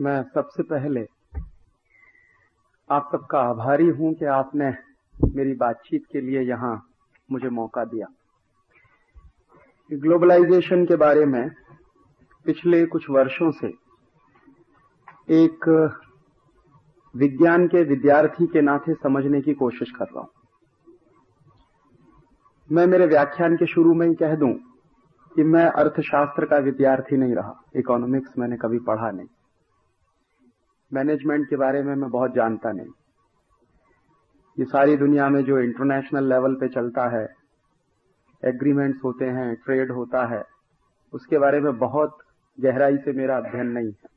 मैं सबसे पहले आप सबका आभारी हूँ कि आपने मेरी बातचीत के लिए यहाँ मुझे मौका दिया। ग्लोबलाइजेशन के बारे में पिछले कुछ वर्षों से एक विज्ञान के विद्यार्थी के नाते समझने की कोशिश कर रहा हूँ। मैं मेरे व्याख्यान के शुरू में ही कह दूँ कि मैं अर्थशास्त्र का विद्यार्थी नहीं रहा। इकोनॉमिक्स मैंने कभी पढ़ा नहीं। मैनेजमेंट के बारे में मैं बहुत जानता नहीं। ये सारी दुनिया में जो इंटरनेशनल लेवल पे चलता है, एग्रीमेंट्स होते हैं, ट्रेड होता है, उसके बारे में बहुत गहराई से मेरा अध्ययन नहीं है।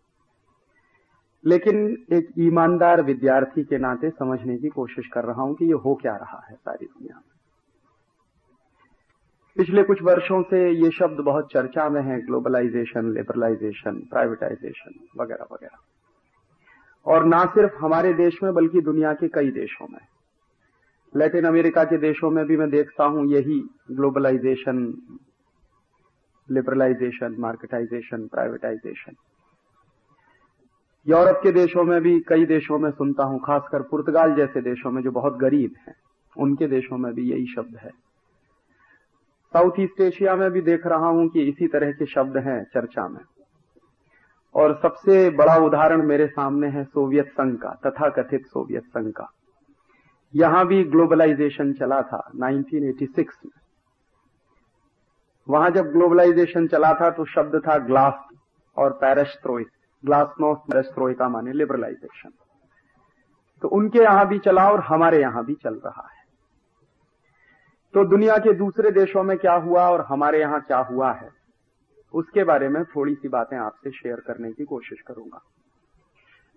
लेकिन एक ईमानदार विद्यार्थी के नाते समझने की कोशिश कर रहा हूँ कि ये हो क्या रहा है सारी दुनिया में। पिछले कुछ वर्षों से ये शब्द बहुत चर्चा में है, ग्लोबलाइजेशन, लिबरलाइजेशन, प्राइवेटाइजेशन, वगैरह वगैरह। और ना सिर्फ़ हमारे देश में, बल्कि दुनिया के कई देशों में। लैटिन अमेरिका के देशों में भी मैं देखता हूँ यही globalisation, liberalisation, marketisation, privatisation. Europe के देशों में भी, कई देशों में सुनता हूँ, खासकर पुर्तगाल जैसे देशों में जो बहुत गरीब हैं, उनके देशों में भी यही शब्द है। साउथ ईस्ट एशिया में भी देख रहा हूँ कि इसी तरह के शब्द हैं चर्चा में। और सबसे बड़ा उदाहरण मेरे सामने है सोवियत संघ का तथा कथित सोवियत संघ का। यहाँ भी ग्लोबलाइजेशन चला था 1986 में। वहाँ जब ग्लोबलाइजेशन चला था तो शब्द था ग्लास और पैरस्ट्रोइक। ग्लासनोस पैरस्ट्रोइका माने लिबरलाइजेशन। तो उनके यहाँ भी चला और हमारे यहाँ भी चल रहा है। तो दुनिया के दूसरे देशों में क्या हुआ और हमारे यहाँ क्या हुआ है? उसके बारे में थोड़ी सी बातें आपसे शेयर करने की कोशिश करूँगा।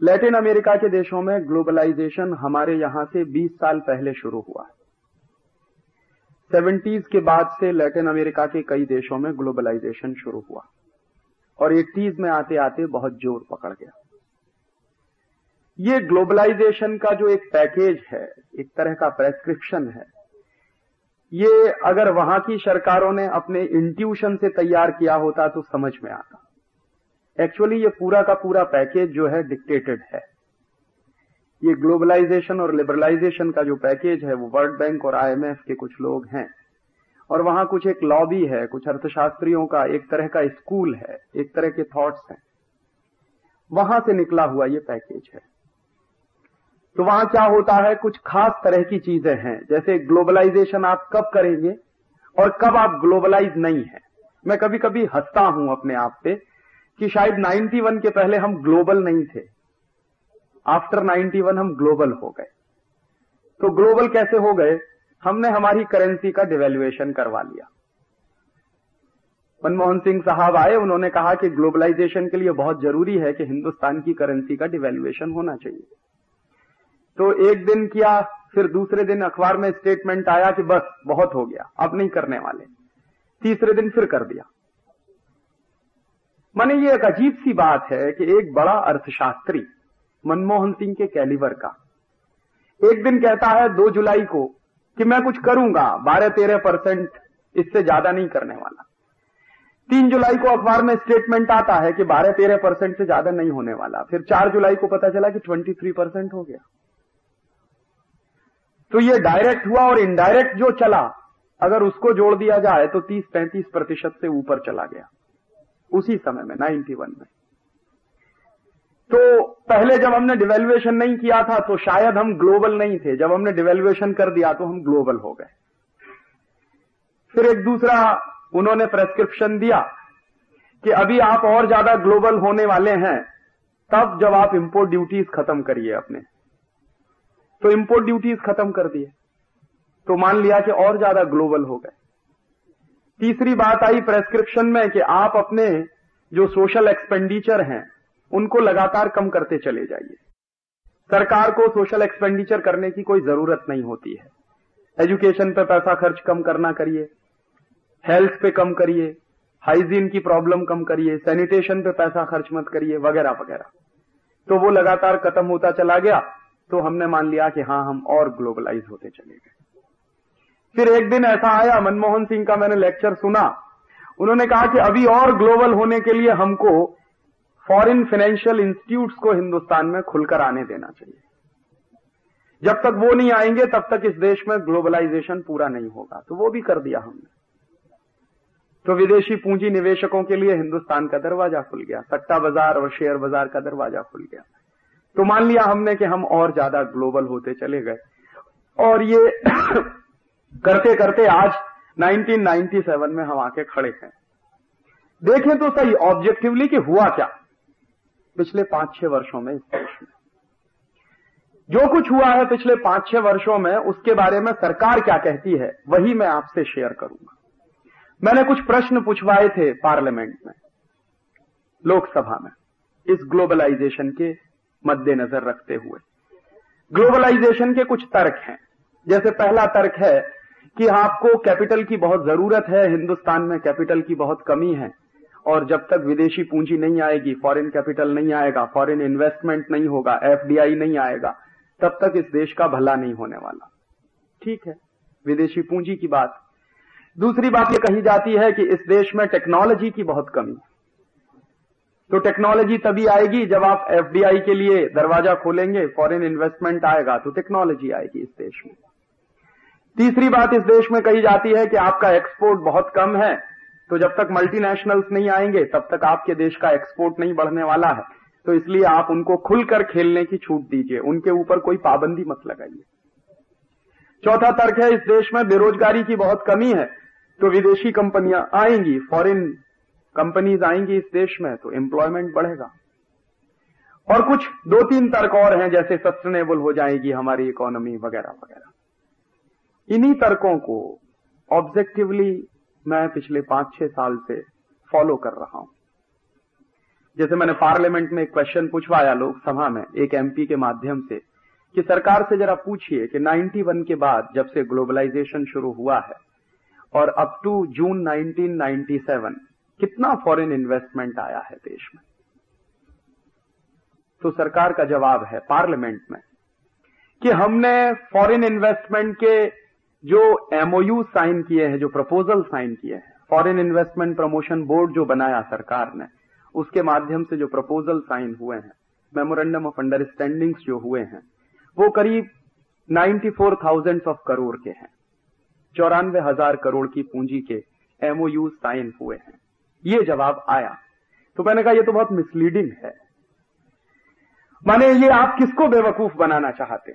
लैटिन अमेरिका के देशों में ग्लोबलाइजेशन हमारे यहाँ से 20 साल पहले शुरू हुआ सेवेंटीज के बाद से लैटिन अमेरिका के कई देशों में ग्लोबलाइजेशन शुरू हुआ। और एट्टीज में आते आते बहुत ज़ोर पकड़ गया। ये ग्लोबलाइजेशन का जो एक पैकेज है, एक तरह का प्रेस्क्रिप्शन है ये अगर वहाँ की सरकारों ने अपने इंट्यूशन से तैयार किया होता तो समझ में आता। एक्चुअली ये पूरा का पूरा पैकेज जो है डिक्टेटेड है। ये ग्लोबलाइजेशन और लिबरलाइजेशन का जो पैकेज है वो वर्ल्ड बैंक और आईएमएफ के कुछ लोग हैं। और वहाँ कुछ एक लॉबी है, कुछ अर्थशास्त्रियों का एक तरह का स्कूल है, एक तरह के थॉट्स हैं। वहाँ से निकला हुआ ये पैकेज है। तो वहाँ क्या होता है? कुछ खास तरह की चीज़ें हैं। जैसे ग्लोबलाइजेशन आप कब करेंगे और कब आप ग्लोबलाइज नहीं है? मैं कभी कभी हंसता हूँ अपने आप पे कि शायद 91 के पहले हम ग्लोबल नहीं थे। आफ्टर 91 हम ग्लोबल हो गए। तो ग्लोबल कैसे हो गए? हमने हमारी करेंसी का डिवेल्युएशन करवा लिया। मनमोहन सिंह साहब आए, उन्होंने कहा कि ग्लोबलाइजेशन के लिए बहुत ज़रूरी है कि हिंदुस्तान की करेंसी का डिवेल्युएशन होना चाहिए। तो एक दिन किया, फिर दूसरे दिन अखबार में स्टेटमेंट आया कि बस, बहुत हो गया, अब नहीं करने वाले। तीसरे दिन फिर कर दिया। माने ये एक अजीब सी बात है कि एक बड़ा अर्थशास्त्री, मनमोहन सिंह के कैलिवर का, एक दिन कहता है दो जुलाई को कि मैं कुछ करूँगा, बारह तेरह परसेंट इससे ज़्यादा नहीं करने वाला। तीन जुलाई को अखबार में स्टेटमेंट आता है कि बारह तेरह परसेंट से ज़्यादा नहीं होने वाला। फिर चार जुलाई को पता चला कि ट्वेंटी थ्री परसेंट हो गया। तो ये डायरेक्ट हुआ और इनडायरेक्ट जो चला, अगर उसको जोड़ दिया जाए तो 30-35 प्रतिशत से ऊपर चला गया। उसी समय में 91 में। तो पहले जब हमने डिवेल्युएशन नहीं किया था तो शायद हम ग्लोबल नहीं थे। जब हमने डिवेल्युएशन कर दिया तो हम ग्लोबल हो गए। फिर एक दूसरा, उन्होंने प्रेस्क्रिप्शन दिया कि अभी आप और ज़्यादा ग्लोबल होने वाले हैं, तब जब आप इंपोर्ट ड्यूटीज़ खत्म करिए अपने। तो इंपोर्ट ड्यूटीज़ खत्म कर दिए तो मान लिया कि और ज़्यादा ग्लोबल हो गए। तीसरी बात आई प्रेस्क्रिप्शन में कि आप अपने जो सोशल एक्सपेंडिचर हैं, उनको लगातार कम करते चले जाइए। सरकार को सोशल एक्सपेंडिचर करने की कोई ज़रूरत नहीं होती है। एजुकेशन पे पैसा खर्च कम करना करिए हेल्थ पे कम करिए हाइजीन की प्रॉब्लम कम करिए सैनिटेशन पे पैसा खर्च मत करिए, वगैरह वगैरह। तो वो लगातार खत्म होता चला गया। तो हमने मान लिया कि हाँ हम और ग्लोबलाइज होते चले गए। फिर एक दिन ऐसा आया, मनमोहन सिंह का मैंने लेक्चर सुना। उन्होंने कहा कि अभी और ग्लोबल होने के लिए हमको फॉरेन फाइनेंशियल इंस्टीट्यूट्स को हिंदुस्तान में खुलकर आने देना चाहिए। जब तक वो नहीं आएँगे, तब तक इस देश में ग्लोबलाइजेशन पूरा नहीं होगा। तो वो भी कर दिया हमने। तो विदेशी पूंजी निवेशकों के लिए हिंदुस्तान का दरवाज़ा खुल गया। सट्टा बाज़ार और शेयर बाज़ार का दरवाज़ा खुल गया। तो मान लिया हमने कि हम और ज़्यादा ग्लोबल होते चले गए। और ये करते करते आज 1997 में हम आके खड़े हैं। देखें तो सही ऑब्जेक्टिवली कि हुआ क्या? पिछले पाँच छह वर्षों में इस देश में। जो कुछ हुआ है पिछले पाँच छह वर्षों में, उसके बारे में सरकार क्या कहती है, वही मैं आपसे शेयर करूँगा। मैंने कुछ प्रश्न पूछवाए थे पार्लियामेंट में, लोकसभा में, इस ग्लोबलाइजेशन के मद्देनजर रखते हुए। ग्लोबलाइजेशन के कुछ तर्क हैं। जैसे पहला तर्क है कि आपको कैपिटल की बहुत ज़रूरत है, हिंदुस्तान में कैपिटल की बहुत कमी है, और जब तक विदेशी पूंजी नहीं आएगी फॉरेन कैपिटल नहीं आएगा फॉरेन इन्वेस्टमेंट नहीं होगा एफडीआई नहीं आएगा, तब तक इस देश का भला नहीं होने वाला। ठीक है, विदेशी पूंजी की बात। दूसरी बात यह कही जाती है कि इस देश में टेक्नोलॉजी की बहुत कमी तो टेक्नोलॉजी तभी आएगी जब आप एफडीआई के लिए दरवाज़ा खोलेंगे फॉरेन इन्वेस्टमेंट आएगा तो टेक्नोलॉजी आएगी इस देश में। तीसरी बात इस देश में कही जाती है कि आपका एक्सपोर्ट बहुत कम है तो जब तक मल्टीनेशनल्स नहीं आएँगे, तब तक आपके देश का एक्सपोर्ट नहीं बढ़ने वाला है। तो इसलिए आप उनको खुलकर खेलने की छूट दीजिए, उनके ऊपर कोई पाबंदी मत लगाइए। चौथा तर्क है, इस देश में बेरोजगारी की बहुत कमी है तो विदेशी कंपनियाँ आएँगी फॉरेन कंपनीज़ आएँगी इस देश में तो एम्प्लॉयमेंट बढ़ेगा। और कुछ दो तीन तर्क और हैं, जैसे सस्टेनेबल हो जाएगी हमारी इकोनॉमी वगैरह वगैरह। इन्हीं तर्कों को ऑब्जेक्टिवली मैं पिछले पाँच छह साल से फॉलो कर रहा हूँ। जैसे मैंने पार्लियामेंट में एक क्वेश्चन पूछवाया लोकसभा में, एक एमपी के माध्यम से, कि सरकार से जरा पूछिए कि 91 के बाद जब से ग्लोबलाइजेशन शुरू हुआ है, और अप टू जून 1997 कितना फॉरेन इन्वेस्टमेंट आया है देश में? तो सरकार का जवाब है पार्लियामेंट में कि हमने फॉरेन इन्वेस्टमेंट के जो एमओयू साइन किए हैं जो प्रपोजल साइन किए हैं फॉरेन इन्वेस्टमेंट प्रमोशन बोर्ड जो बनाया सरकार ने उसके माध्यम से जो प्रपोजल साइन हुए हैं मेमोरेंडम ऑफ़ अंडरस्टैंडिंग्स जो हुए हैं वो करीब 94,000 ऑफ़ करोड़ के हैं चौरानवे हज़ार करोड़ की पूंजी के एमओयू साइन हुए हैं। ये जवाब आया। तो मैंने कहा, ये तो बहुत मिसलीडिंग है। माने ये आप किसको बेवकूफ़ बनाना चाहते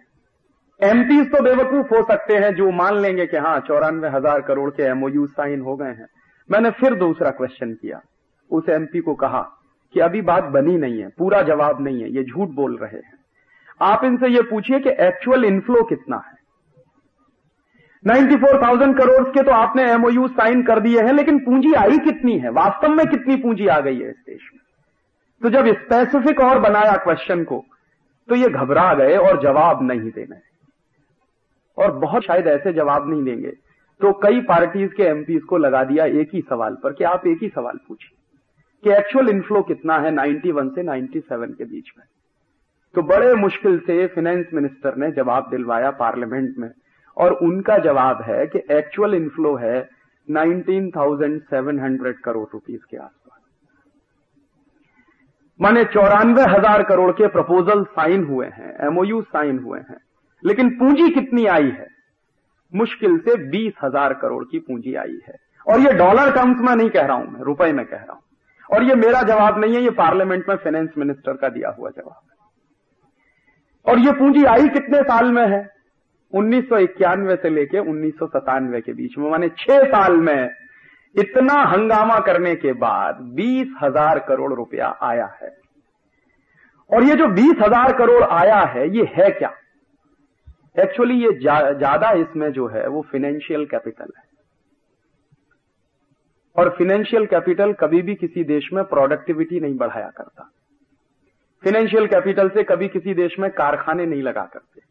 एमपी तो बेवकूफ़ हो सकते हैं जो मान लेंगे कि हाँ चौरानवे हज़ार करोड़ के एमओयू साइन हो गए हैं। मैंने फिर दूसरा क्वेश्चन किया। उस एमपी को कहा कि अभी बात बनी नहीं है, पूरा जवाब नहीं है, ये झूठ बोल रहे हैं। आप इनसे ये पूछिए कि एक्चुअल इनफ्लो कितना है। 94,000 करोड़ के तो आपने एमओयू साइन कर दिए हैं लेकिन पूंजी आई कितनी है? वास्तव में कितनी पूंजी आ गई है इस देश में? तो जब स्पेसिफिक और बनाया क्वेश्चन को तो ये घबरा गए और जवाब नहीं देने और बहुत शायद ऐसे जवाब नहीं देंगे। तो कई पार्टीज़ के एमपीज को लगा दिया एक ही सवाल पर कि आप एक ही सवाल पूछिए कि एक्चुअल इनफ्लो कितना है 91 से 97 के बीच में। तो बड़े मुश्किल से फाइनेंस मिनिस्टर ने जवाब दिलवाया पार्लियामेंट में। और उनका जवाब है कि एक्चुअल इनफ्लो है 19,700 करोड़ रुपीस के आसपास। माने चौरानवे हज़ार करोड़ के प्रपोजल साइन हुए हैं एमओयू साइन हुए हैं लेकिन पूंजी कितनी आई है? मुश्किल से बीस हज़ार करोड़ की पूंजी आई है। और ये डॉलर टर्म्स में नहीं कह रहा हूँ मैं रुपए में कह रहा हूँ। और ये मेरा जवाब नहीं है ये पार्लियामेंट में फाइनेंस मिनिस्टर का दिया हुआ जवाब है। और ये पूंजी आई कितने साल में है? उन्नीस सौ इक्यानवे से लेके उन्नीस के बीच में माने छह साल में इतना हंगामा करने के बाद बीस हज़ार करोड़ रुपया आया है। और ये जो बीस हज़ार करोड़ आया है ये है क्या? एक्चुअली ये ज़्यादा जा, इसमें जो है वो फाइनेंशियल कैपिटल है। और फाइनेंशियल कैपिटल कभी भी किसी देश में प्रोडक्टिविटी नहीं बढ़ाया करता। फाइनेंशियल कैपिटल से कभी किसी देश में कारखाने नहीं लगा करते।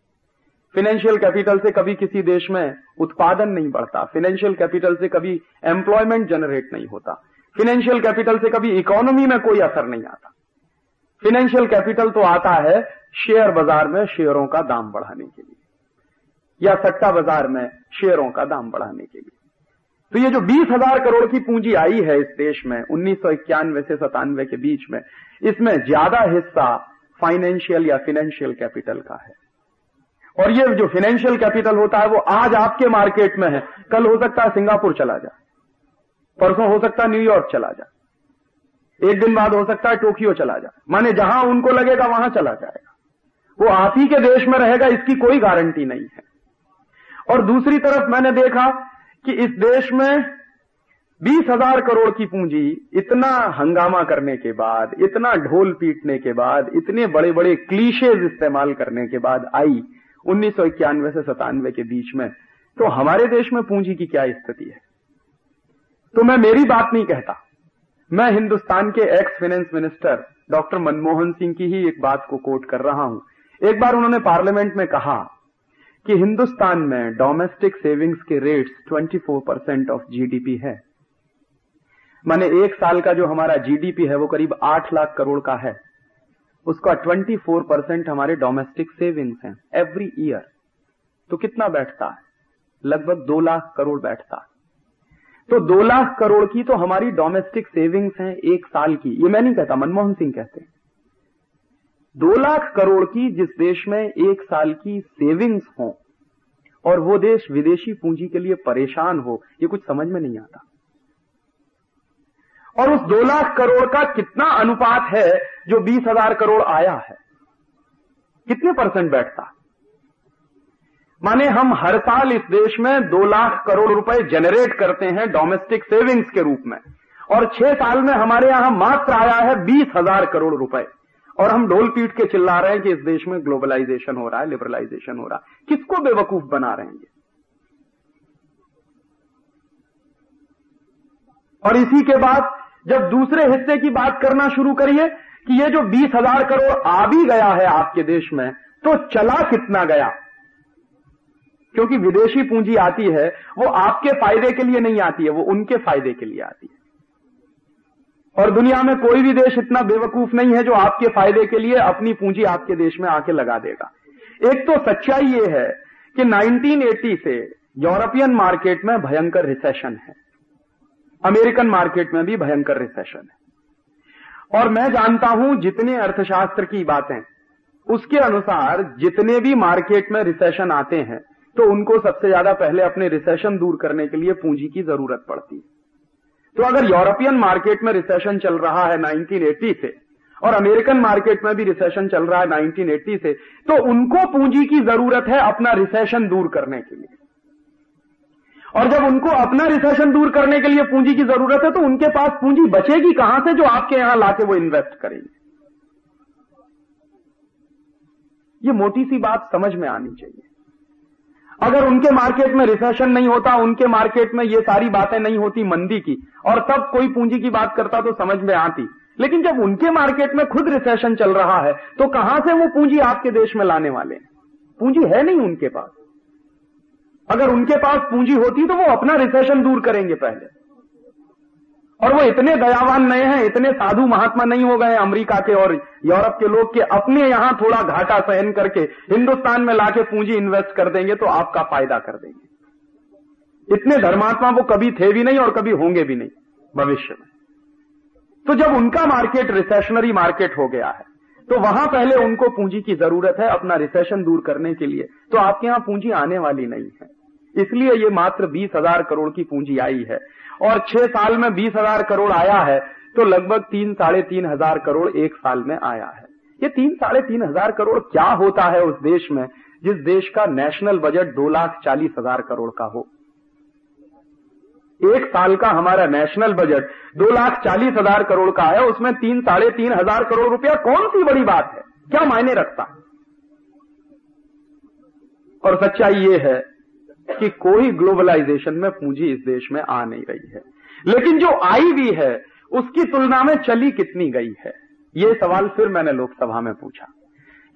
फाइनेंशियल कैपिटल से कभी किसी देश में उत्पादन नहीं बढ़ता। फाइनेंशियल कैपिटल से कभी एम्प्लॉयमेंट जनरेट नहीं होता। फाइनेंशियल कैपिटल से कभी इकोनॉमी में कोई असर नहीं आता। फाइनेंशियल कैपिटल तो आता है शेयर बाज़ार में शेयरों का दाम बढ़ाने के लिए। या सट्टा बाज़ार में शेयरों का दाम बढ़ाने के लिए। तो ये जो बीस हज़ार करोड़ की पूंजी आई है इस देश में, उन्नीस सौ इक्यानवे से सतानवे के बीच में, इसमें ज़्यादा हिस्सा फाइनेंशियल या फिनेंशियल कैपिटल का है। और ये जो फाइनेंशियल कैपिटल होता है, वो आज आपके मार्केट में है। कल हो सकता है सिंगापुर चला जाए। परसों हो सकता है न्यूयॉर्क चला जाए। एक दिन बाद हो सकता है टोक्यो चला जाए। माने जहाँ उनको लगेगा, वहाँ चला जाएगा। वो आप ही के देश में रहेगा, इसकी कोई गारंटी नहीं है। और दूसरी तरफ़ मैंने देखा कि इस देश में बीस हज़ार करोड़ की पूंजी इतना हंगामा करने के बाद, इतना ढोल पीटने के बाद, इतने बड़े बड़े क्लीशेज इस्तेमाल करने के बाद आई। उन्नीस सौ इक्यानवे से सतानवे के बीच में। तो हमारे देश में पूंजी की क्या स्थिति है? तो मैं मेरी बात नहीं कहता। मैं हिंदुस्तान के ex finance minister doctor Manmohan Singh की ही एक बात को कोट कर रहा हूँ। एक बार उन्होंने पार्लियामेंट में कहा कि हिंदुस्तान में डोमेस्टिक सेविंग्स के रेट्स 24 परसेंट ऑफ़ जीडीपी है। माने एक साल का जो हमारा जीडीपी है वो करीब आठ लाख करोड़ का है। उसका 24 परसेंट हमारे डोमेस्टिक सेविंग्स हैं एवरी ईयर तो कितना बैठता है? लगभग दो लाख करोड़ बैठता है। तो दो लाख करोड़ की तो हमारी डोमेस्टिक सेविंग्स हैं एक साल की। ये मैं नहीं कहता, मनमोहन सिंह कहते हैं। दो लाख करोड़ की जिस देश में एक साल की सेविंग्स हो, और वो देश विदेशी पूंजी के लिए परेशान हो, ये कुछ समझ में नहीं आता। और उस दो लाख करोड़ का कितना अनुपात है जो बीस हज़ार करोड़ आया है? कितने परसेंट बैठता? माने हम हर साल इस देश में दो लाख करोड़ रुपए जनरेट करते हैं डोमेस्टिक सेविंग्स के रूप में। और छह साल में हमारे यहाँ मात्र आया है बीस हज़ार करोड़ रुपए। और हम ढोल पीट के चिल्ला रहे हैं कि इस देश में ग्लोबलाइजेशन हो रहा है लिबरलाइजेशन हो रहा है। किसको बेवकूफ़ बना रहे हैं और इसी के बाद जब दूसरे हिस्से की बात करना शुरू करिए कि ये जो बीस हज़ार करोड़ आ भी गया है आपके देश में तो चला कितना गया? क्योंकि विदेशी पूंजी आती है, वो आपके फ़ायदे के लिए नहीं आती है, वो उनके फ़ायदे के लिए आती है। और दुनिया में कोई भी देश इतना बेवकूफ़ नहीं है जो आपके फ़ायदे के लिए अपनी पूंजी आपके देश में आके लगा देगा। एक तो सच्चाई ये है कि 1980 से यूरोपियन मार्केट में भयंकर रिसेशन है। अमेरिकन मार्केट में भी भयंकर रिसेशन है। और मैं जानता हूँ जितने अर्थशास्त्र की बातें, उसके अनुसार जितने भी मार्केट में रिसेशन आते हैं तो उनको सबसे ज़्यादा पहले अपने रिसेशन दूर करने के लिए पूंजी की ज़रूरत पड़ती है। तो अगर यूरोपियन मार्केट में रिसेशन चल रहा है 1980 से, और अमेरिकन मार्केट में भी रिसेशन चल रहा है 1980 से तो उनको पूंजी की ज़रूरत है अपना रिसेशन दूर करने के लिए। और जब उनको अपना रिसेशन दूर करने के लिए पूंजी की ज़रूरत है तो उनके पास पूंजी बचेगी कहाँ से जो आपके यहाँ लाके वो इन्वेस्ट करेंगे? ये मोटी सी बात समझ में आनी चाहिए। अगर उनके मार्केट में रिसेशन नहीं होता, उनके मार्केट में ये सारी बातें नहीं होती मंदी की, और तब कोई पूंजी की बात करता तो समझ में आती। लेकिन जब उनके मार्केट में खुद रिसेशन चल रहा है तो कहाँ से वो पूंजी आपके देश में लाने वाले हैं? पूंजी है नहीं उनके पास। अगर उनके पास पूंजी होती तो वो अपना रिसेशन दूर करेंगे पहले। और वो इतने दयावान नए हैं, इतने साधु महात्मा नहीं हो गए अमेरिका के और यूरोप के लोग के अपने यहाँ थोड़ा घाटा सहन करके हिंदुस्तान में लाके पूंजी इन्वेस्ट कर देंगे तो आपका फ़ायदा कर देंगे। इतने धर्मात्मा वो कभी थे भी नहीं और कभी होंगे भी नहीं भविष्य में। तो जब उनका मार्केट रिसेशनरी मार्केट हो गया है तो वहाँ पहले उनको पूंजी की ज़रूरत है अपना रिसेशन दूर करने के लिए। तो आपके यहाँ पूंजी आने वाली नहीं है। इसलिए ये मात्र बीस हज़ार करोड़ की पूंजी आई है। और छह साल में बीस हज़ार करोड़ आया है तो लगभग तीन, साढ़े तीन हज़ार करोड़ एक साल में आया है। ये तीन, साढ़े तीन हज़ार करोड़ क्या होता है उस देश में, जिस देश का नेशनल बजट दो लाख चालीस हज़ार करोड़ का हो? एक साल का हमारा नेशनल बजट दो लाख चालीस हज़ार करोड़ का है, उसमें तीन, साढ़े तीन हज़ार करोड़ रुपया कौन सी बड़ी बात है? क्या मायने रखता? और सच्चाई ये है कि कोई ग्लोबलाइजेशन में पूंजी इस देश में आ नहीं रही है। लेकिन जो आई भी है, उसकी तुलना में चली कितनी गई है? ये सवाल फिर मैंने लोकसभा में पूछा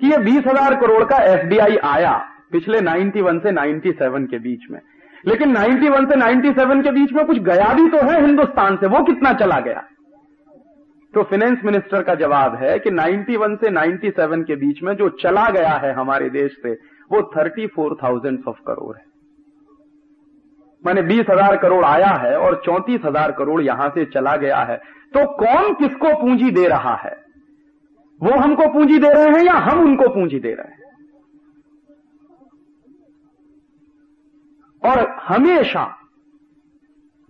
कि ये बीस हज़ार करोड़ का एफडीआई आया पिछले 91 से 97 के बीच में। लेकिन 91 से 97 के बीच में कुछ गया भी तो है हिंदुस्तान से, वो कितना चला गया? तो फाइनेंस मिनिस्टर का जवाब है कि 91 से 97 के बीच में जो चला गया है हमारे देश से, वो thirty four thousand of crore है। माने बीस हज़ार करोड़ आया है और चौंतीस हज़ार करोड़ यहाँ से चला गया है। तो कौन किसको पूंजी दे रहा है? वो हमको पूंजी दे रहे हैं या हम उनको पूंजी दे रहे हैं? और हमेशा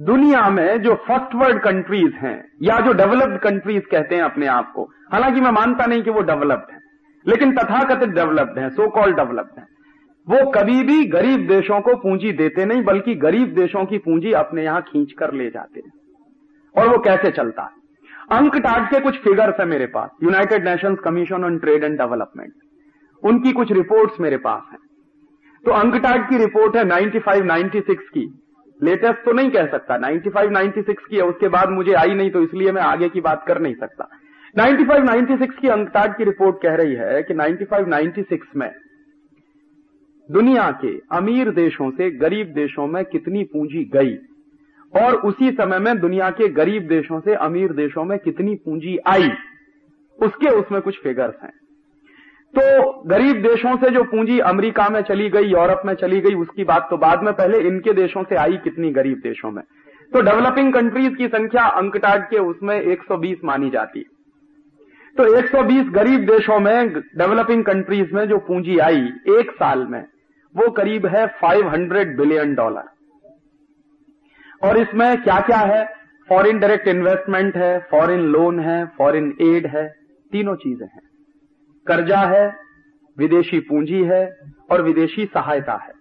दुनिया में जो फ़र्स्ट वर्ल्ड कंट्रीज़ हैं, या जो डेवलप्ड कंट्रीज़ कहते हैं अपने आप को, हालाँकि मैं मानता नहीं कि वो डेवलप्ड है, लेकिन तथाकथित डेवलप्ड है सो कॉल्ड डेवलप्ड है। वो कभी भी गरीब देशों को पूंजी देते नहीं, बल्कि गरीब देशों की पूंजी अपने यहाँ खींच कर ले जाते हैं। और वो कैसे चलता है? अंक टाट के कुछ फिगर्स है मेरे पास। United Nations Commission on Trade and Development उनकी कुछ रिपोर्ट्स मेरे पास हैं। तो अंकटाट की रिपोर्ट है 95 96 की। लेटेस्ट तो नहीं कह सकता। 95 96 की है, उसके बाद मुझे आई नहीं तो इसलिए मैं आगे की बात कर नहीं सकता। 95 96 की अंकटाट की रिपोर्ट कह रही है कि 95 96 में दुनिया के अमीर देशों से गरीब देशों में कितनी पूंजी गई? और उसी समय में दुनिया के गरीब देशों से अमीर देशों में कितनी पूंजी आई? उसके उसमें कुछ फिगर्स हैं। तो गरीब देशों से जो पूंजी अमेरिका में चली गई, यूरोप में चली गई, उसकी बात तो बाद में पहले इनके देशों से आई कितनी गरीब देशों में? तो डेवलपिंग कंट्रीज़ की संख्या अंकटाट के उसमें 120 मानी जाती। तो 120 गरीब देशों में डेवलपिंग कंट्रीज़ में जो पूंजी आई एक साल में वो करीब है 500 बिलियन डॉलर। और इसमें क्या क्या है? फॉरिन डायरेक्ट इन्वेस्टमेंट है, फॉरिन लोन है, फॉरेन एड है, तीनों चीज़ें हैं। कर्जा है, विदेशी पूंजी है और विदेशी सहायता है।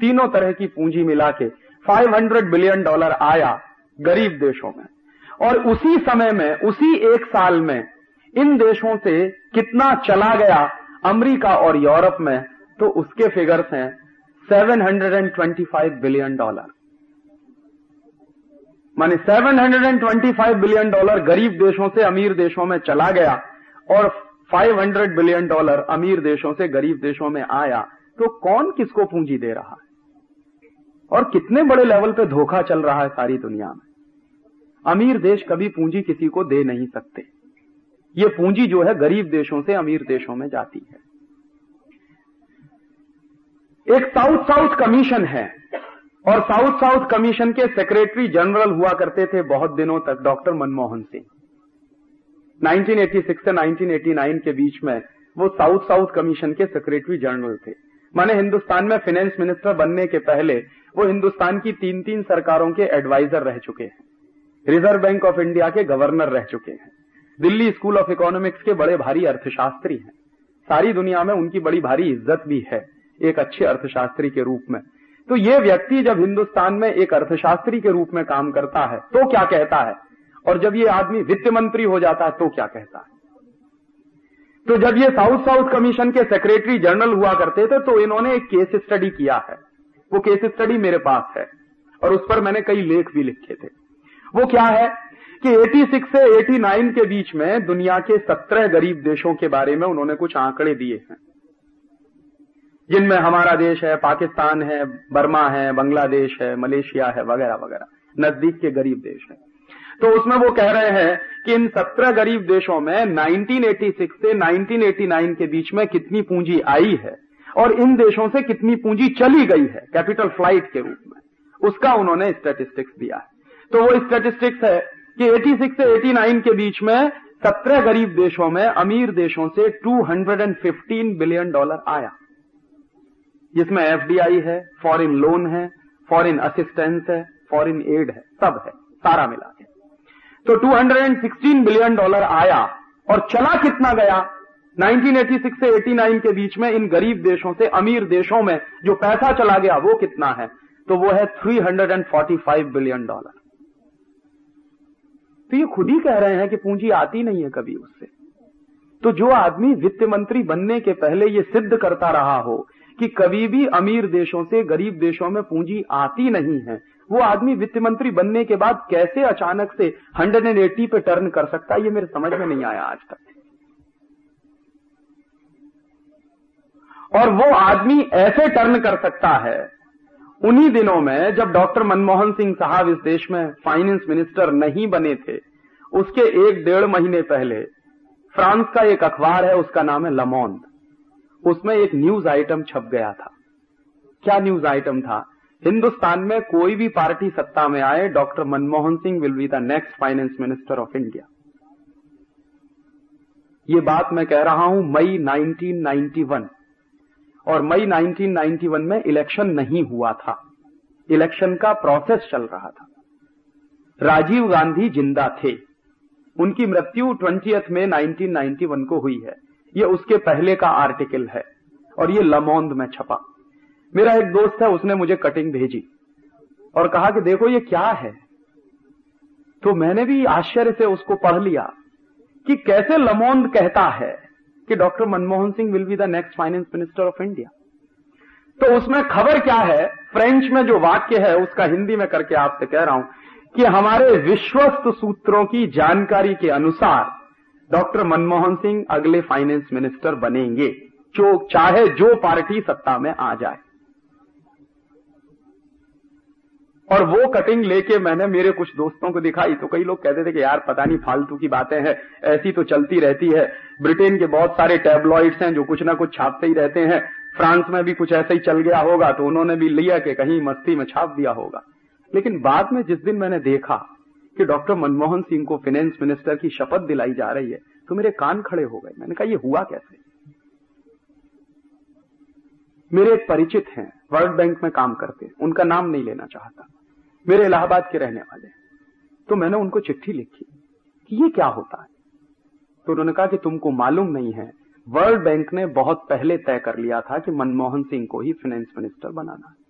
तीनों तरह की पूंजी मिला के 500 बिलियन डॉलर आया गरीब देशों में। और उसी समय में, उसी एक साल में इन देशों से कितना चला गया? अमेरिका और यूरोप में तो उसके फिगर्स हैं 725 बिलियन डॉलर माने 725 बिलियन डॉलर गरीब देशों से अमीर देशों में चला गया और 500 बिलियन डॉलर अमीर देशों से गरीब देशों में आया तो कौन किसको पूंजी दे रहा है? और कितने बड़े लेवल पे धोखा चल रहा है सारी दुनिया में? अमीर देश कभी पूंजी किसी को दे नहीं सकते। ये पूंजी जो है गरीब देशों से अमीर देशों में जाती है। एक साउथ साउथ कमीशन है। और साउथ साउथ कमीशन के सेक्रेटरी जनरल हुआ करते थे बहुत दिनों तक, डॉक्टर मनमोहन सिंह। 1986 से 1989 के बीच में वो साउथ साउथ कमीशन के सेक्रेटरी जनरल थे। माने हिंदुस्तान में फाइनेंस मिनिस्टर बनने के पहले वो हिंदुस्तान की तीन तीन सरकारों के एडवाइजर रह चुके हैं। रिज़र्व बैंक ऑफ़ इंडिया के गवर्नर रह चुके हैं। दिल्ली स्कूल ऑफ़ इकोनॉमिक्स के बड़े भारी अर्थशास्त्री हैं। सारी दुनिया में उनकी बड़ी भारी इज़्ज़त भी है। एक अच्छे अर्थशास्त्री के रूप में। तो ये व्यक्ति जब हिंदुस्तान में एक अर्थशास्त्री के रूप में काम करता है तो क्या कहता है? और जब ये आदमी वित्त मंत्री हो जाता है तो क्या कहता है? तो जब ये साउथ साउथ कमीशन के सेक्रेटरी जनरल हुआ करते थे तो इन्होंने एक केस स्टडी किया है। वो केस स्टडी मेरे पास है, और उस पर मैंने कई लेख भी लिखे थे। वो क्या है कि 86 से 89 के बीच में दुनिया के 17 गरीब देशों के बारे में उन्होंने कुछ आंकड़े दिए हैं। जिनमें हमारा देश है, पाकिस्तान है, बर्मा है, बांग्लादेश है, मलेशिया है, वगैरह वगैरह। नज़दीक के गरीब देश है। तो उसमें वो कह रहे हैं कि इन सत्रह गरीब देशों में 1986 से 1989 के बीच में कितनी पूंजी आई है और इन देशों से कितनी पूंजी चली गई है कैपिटल फ़्लाइट के रूप में। उसका उन्होंने स्टेटिस्टिक्स दिया है। तो वो स्टेटिस्टिक्स है कि 86 से 89 के बीच में सत्रह गरीब देशों में अमीर देशों से 215 बिलियन डॉलर आया। जिसमें एफडीआई है फॉरिन लोन है फॉरिन असिस्टेंस है फॉरिन एड है, सब है, सारा मिला के। तो 216 बिलियन डॉलर आया और चला कितना गया? 1986 से 89 के बीच में इन गरीब देशों से अमीर देशों में जो पैसा चला गया, वो कितना है? तो वो है 345 बिलियन डॉलर तो ये खुद ही कह रहे हैं कि पूंजी आती नहीं है कभी उससे। तो जो आदमी वित्त मंत्री बनने के पहले ये सिद्ध करता रहा हो कि कभी भी अमीर देशों से गरीब देशों में पूंजी आती नहीं है। वो आदमी वित्त मंत्री बनने के बाद कैसे अचानक से 180 पे टर्न कर सकता है, ये मेरे समझ में नहीं आया आज तक। और वो आदमी ऐसे टर्न कर सकता है, उन्हीं दिनों में जब डॉक्टर मनमोहन सिंह साहब इस देश में फाइनेंस मिनिस्टर नहीं बने थे, उसके एक डेढ़ महीने पहले, फ्रांस का एक अखबार है, उसका नाम है लमोंद। उसमें एक न्यूज़ आइटम छप गया था। क्या न्यूज़ आइटम था? हिंदुस्तान में कोई भी पार्टी सत्ता में आए, doctor Manmohan Singh will be the next finance minister of India. ये बात मैं कह रहा हूँ, मई 1991 और मई 1991 में इलेक्शन नहीं हुआ था। इलेक्शन का प्रोसेस चल रहा था। राजीव गांधी ज़िंदा थे। उनकी मृत्यु ट्वेंटी में 1991 को हुई है। ये उसके पहले का आर्टिकल है और ये लमोंद में छपा। मेरा एक दोस्त है, उसने मुझे कटिंग भेजी और कहा कि देखो ये क्या है। तो मैंने भी आश्चर्य से उसको पढ़ लिया कि कैसे लमोंद कहता है कि doctor Manmohan Singh will be the next finance minister of India. तो उसमें खबर क्या है? फ्रेंच में जो वाक्य है, उसका हिंदी में करके आपसे कह रहा हूँ कि हमारे विश्वस्त सूत्रों की जानकारी के अनुसार डॉक्टर मनमोहन सिंह अगले फाइनेंस मिनिस्टर बनेंगे। जो चाहे जो पार्टी सत्ता में आ जाए। और वो कटिंग लेके मैंने मेरे कुछ दोस्तों को दिखाई तो कई लोग कहते थे कि यार पता नहीं फालतू की बातें हैं, ऐसी तो चलती रहती है। ब्रिटेन के बहुत सारे टैबलॉइड्स हैं जो कुछ ना कुछ छापते ही रहते हैं। फ्रांस में भी कुछ ऐसा ही चल गया होगा तो उन्होंने भी लिया कि कहीं मस्ती में छाप दिया होगा। लेकिन बाद में जिस दिन मैंने देखा कि डॉक्टर मनमोहन सिंह को फाइनेंस मिनिस्टर की शपथ दिलाई जा रही है तो मेरे कान खड़े हो गए। मैंने कहा, ये हुआ कैसे? मेरे एक परिचित हैं वर्ल्ड बैंक में काम करते उनका नाम नहीं लेना चाहता। मेरे इलाहाबाद के रहने वाले तो मैंने उनको चिट्ठी लिखी कि ये क्या होता है? तो उन्होंने कहा कि तुमको मालूम नहीं है वर्ल्ड बैंक ने बहुत पहले तय कर लिया था कि मनमोहन सिंह को ही फाइनेंस मिनिस्टर बनाना है।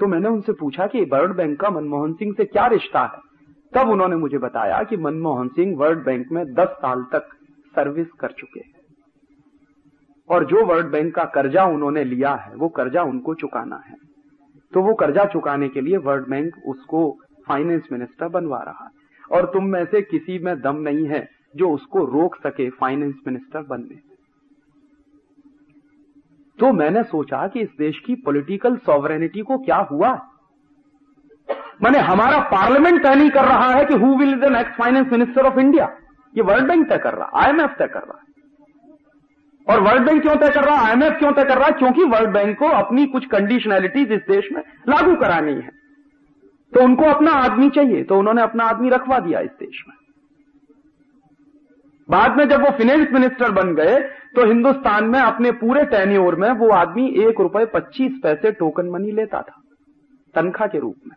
तो मैंने उनसे पूछा कि वर्ल्ड बैंक का मनमोहन सिंह से क्या रिश्ता है? तब उन्होंने मुझे बताया कि मनमोहन सिंह वर्ल्ड बैंक में 10 साल तक सर्विस कर चुके हैं। और जो वर्ल्ड बैंक का कर्जा उन्होंने लिया है, वो कर्जा उनको चुकाना है। तो वो कर्जा चुकाने के लिए वर्ल्ड बैंक उसको फाइनेंस मिनिस्टर बनवा रहा है। और तुम में से किसी में दम नहीं है जो उसको रोक सके फाइनेंस मिनिस्टर बनने तो मैंने सोचा कि इस देश की पॉलिटिकल सॉवरेनिटी को क्या हुआ? मैंने हमारा पार्लियामेंट तय नहीं कर रहा है कि who will is the next finance minister of India ये वर्ल्ड बैंक तय कर रहा आईएमएफ तय कर रहा। है और वर्ल्ड बैंक क्यों तय कर रहा? है आईएमएफ क्यों तय कर रहा? है क्योंकि वर्ल्ड बैंक को अपनी कुछ कंडीशनैलिटीज इस देश में लागू करानी है। तो उनको अपना आदमी चाहिए तो उन्होंने अपना आदमी रखवा दिया इस देश में। बाद में जब वो फाइनेंस मिनिस्टर बन गए तो हिंदुस्तान में अपने पूरे टेन्योर में वो आदमी एक रुपए पच्चीस पैसे टोकन मनी लेता था, तनख्वाह के रूप में।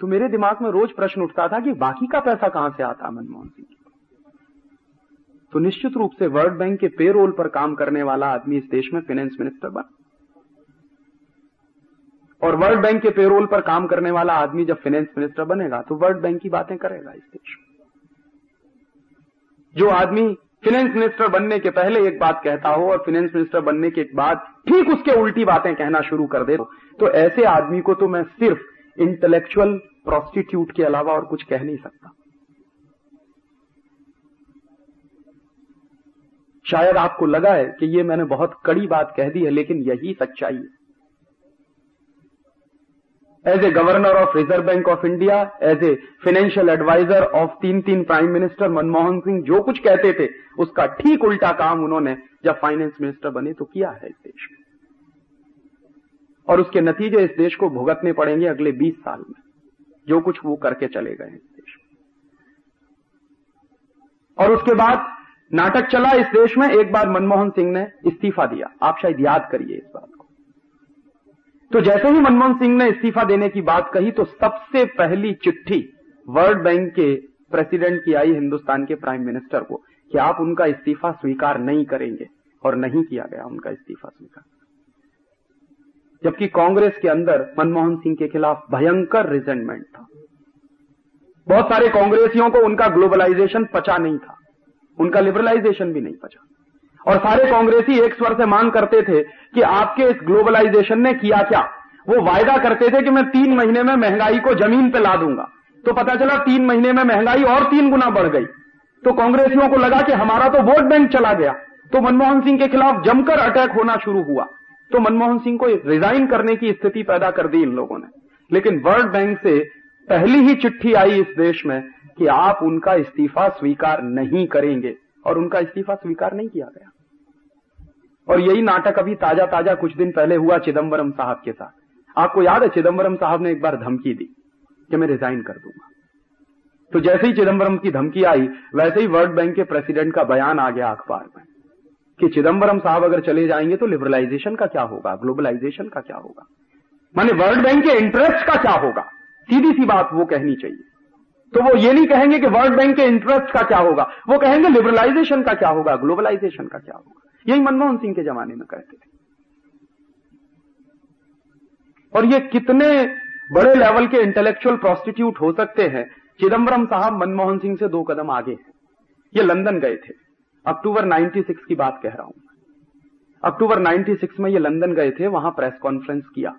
तो मेरे दिमाग में रोज प्रश्न उठता था कि बाकी का पैसा कहाँ से आता मनमोहन सिंह? तो निश्चित रूप से वर्ल्ड बैंक के पेरोल पर काम करने वाला आदमी इस देश में फाइनेंस मिनिस्टर बन। और वर्ल्ड बैंक के पेरोल पर काम करने वाला आदमी जब फाइनेंस मिनिस्टर बनेगा तो वर्ल्ड बैंक की बातें करेगा इस देश में। जो आदमी फाइनेंस मिनिस्टर बनने के पहले एक बात कहता हो और फाइनेंस मिनिस्टर बनने के बाद ठीक उसके उल्टी बातें कहना शुरू कर दे तो ऐसे आदमी को तो मैं सिर्फ़ इंटेलेक्चुअल प्रोस्टिट्यूट के अलावा और कुछ कह नहीं सकता। शायद आपको लगा है कि ये मैंने बहुत कड़ी बात कह दी है, लेकिन यही सच्चाई है। As a governor of Reserve Bank of India as a financial adviser of तीन तीन प्राइम मिनिस्टर मनमोहन सिंह, जो कुछ कहते थे, उसका ठीक उल्टा काम उन्होंने जब फाइनेंस मिनिस्टर बने तो किया है इस देश में। और उसके नतीजे इस देश को भुगतने पड़ेंगे अगले 20 साल में। जो कुछ वो करके चले गए इस देश में। और उसके बाद नाटक चला इस देश में, एक बार मनमोहन सिंह ने इस्तीफा दिया। आप शायद याद करिए इस बात तो जैसे ही मनमोहन सिंह ने इस्तीफा देने की बात कही तो सबसे पहली चिट्ठी वर्ल्ड बैंक के प्रेसिडेंट की आई हिंदुस्तान के प्राइम मिनिस्टर को कि आप उनका इस्तीफा स्वीकार नहीं करेंगे और नहीं किया गया उनका इस्तीफा स्वीकार। जबकि कांग्रेस के अंदर मनमोहन सिंह के खिलाफ भयंकर रिजेंटमेंट था। बहुत सारे कांग्रेसियों को उनका ग्लोबलाइजेशन पचा नहीं था। उनका लिबरलाइजेशन भी नहीं पचा। और सारे कांग्रेसी एक स्वर से मांग करते थे कि आपके इस ग्लोबलाइजेशन ने किया क्या। वो वायदा करते थे कि मैं तीन महीने में महँगाई को ज़मीन पे ला दूँगा। तो पता चला तीन महीने में महँगाई और तीन गुना बढ़ गई। तो कांग्रेसियों को लगा कि हमारा तो वोट बैंक चला गया। तो मनमोहन सिंह के खिलाफ जमकर अटैक होना शुरू हुआ। तो मनमोहन सिंह को रिजाइन करने की स्थिति पैदा कर दी इन लोगों ने। लेकिन वर्ल्ड बैंक से पहली ही चिट्ठी आई इस देश में कि आप उनका इस्तीफा स्वीकार नहीं करेंगे। और उनका इस्तीफा स्वीकार नहीं किया गया। और यही नाटक अभी ताज़ा ताज़ा कुछ दिन पहले हुआ चिदम्बरम साहब के साथ। आपको याद है चिदम्बरम साहब ने एक बार धमकी दी कि मैं रिजाइन कर दूँगा। तो जैसे ही चिदम्बरम की धमकी आई, वैसे ही वर्ल्ड बैंक के प्रेसिडेंट का बयान आ गया अखबार में कि चिदम्बरम साहब अगर चले जाएँगे तो लिबरलाइजेशन का क्या होगा, ग्लोबलाइजेशन का क्या होगा? माने वर्ल्ड बैंक के इंटरेस्ट का क्या होगा? सीधी सी बात वो कहनी चाहिए। तो वो ये नहीं कहेंगे कि वर्ल्ड बैंक के इंटरेस्ट का क्या होगा। वो कहेंगे लिबरलाइजेशन का क्या होगा ग्लोबलाइजेशन का क्या होगा। यही मनमोहन सिंह के जमाने में कहते थे। और ये कितने बड़े लेवल के इंटेलेक्चुअल प्रोस्टिट्यूट हो सकते हैं। चिदम्बरम साहब मनमोहन सिंह से दो कदम आगे हैं। ये लंदन गए थे। अक्टूबर 96 की बात कह रहा हूँ अक्टूबर 96 में ये लंदन गए थे, वहाँ प्रेस कॉन्फ्रेंस किया।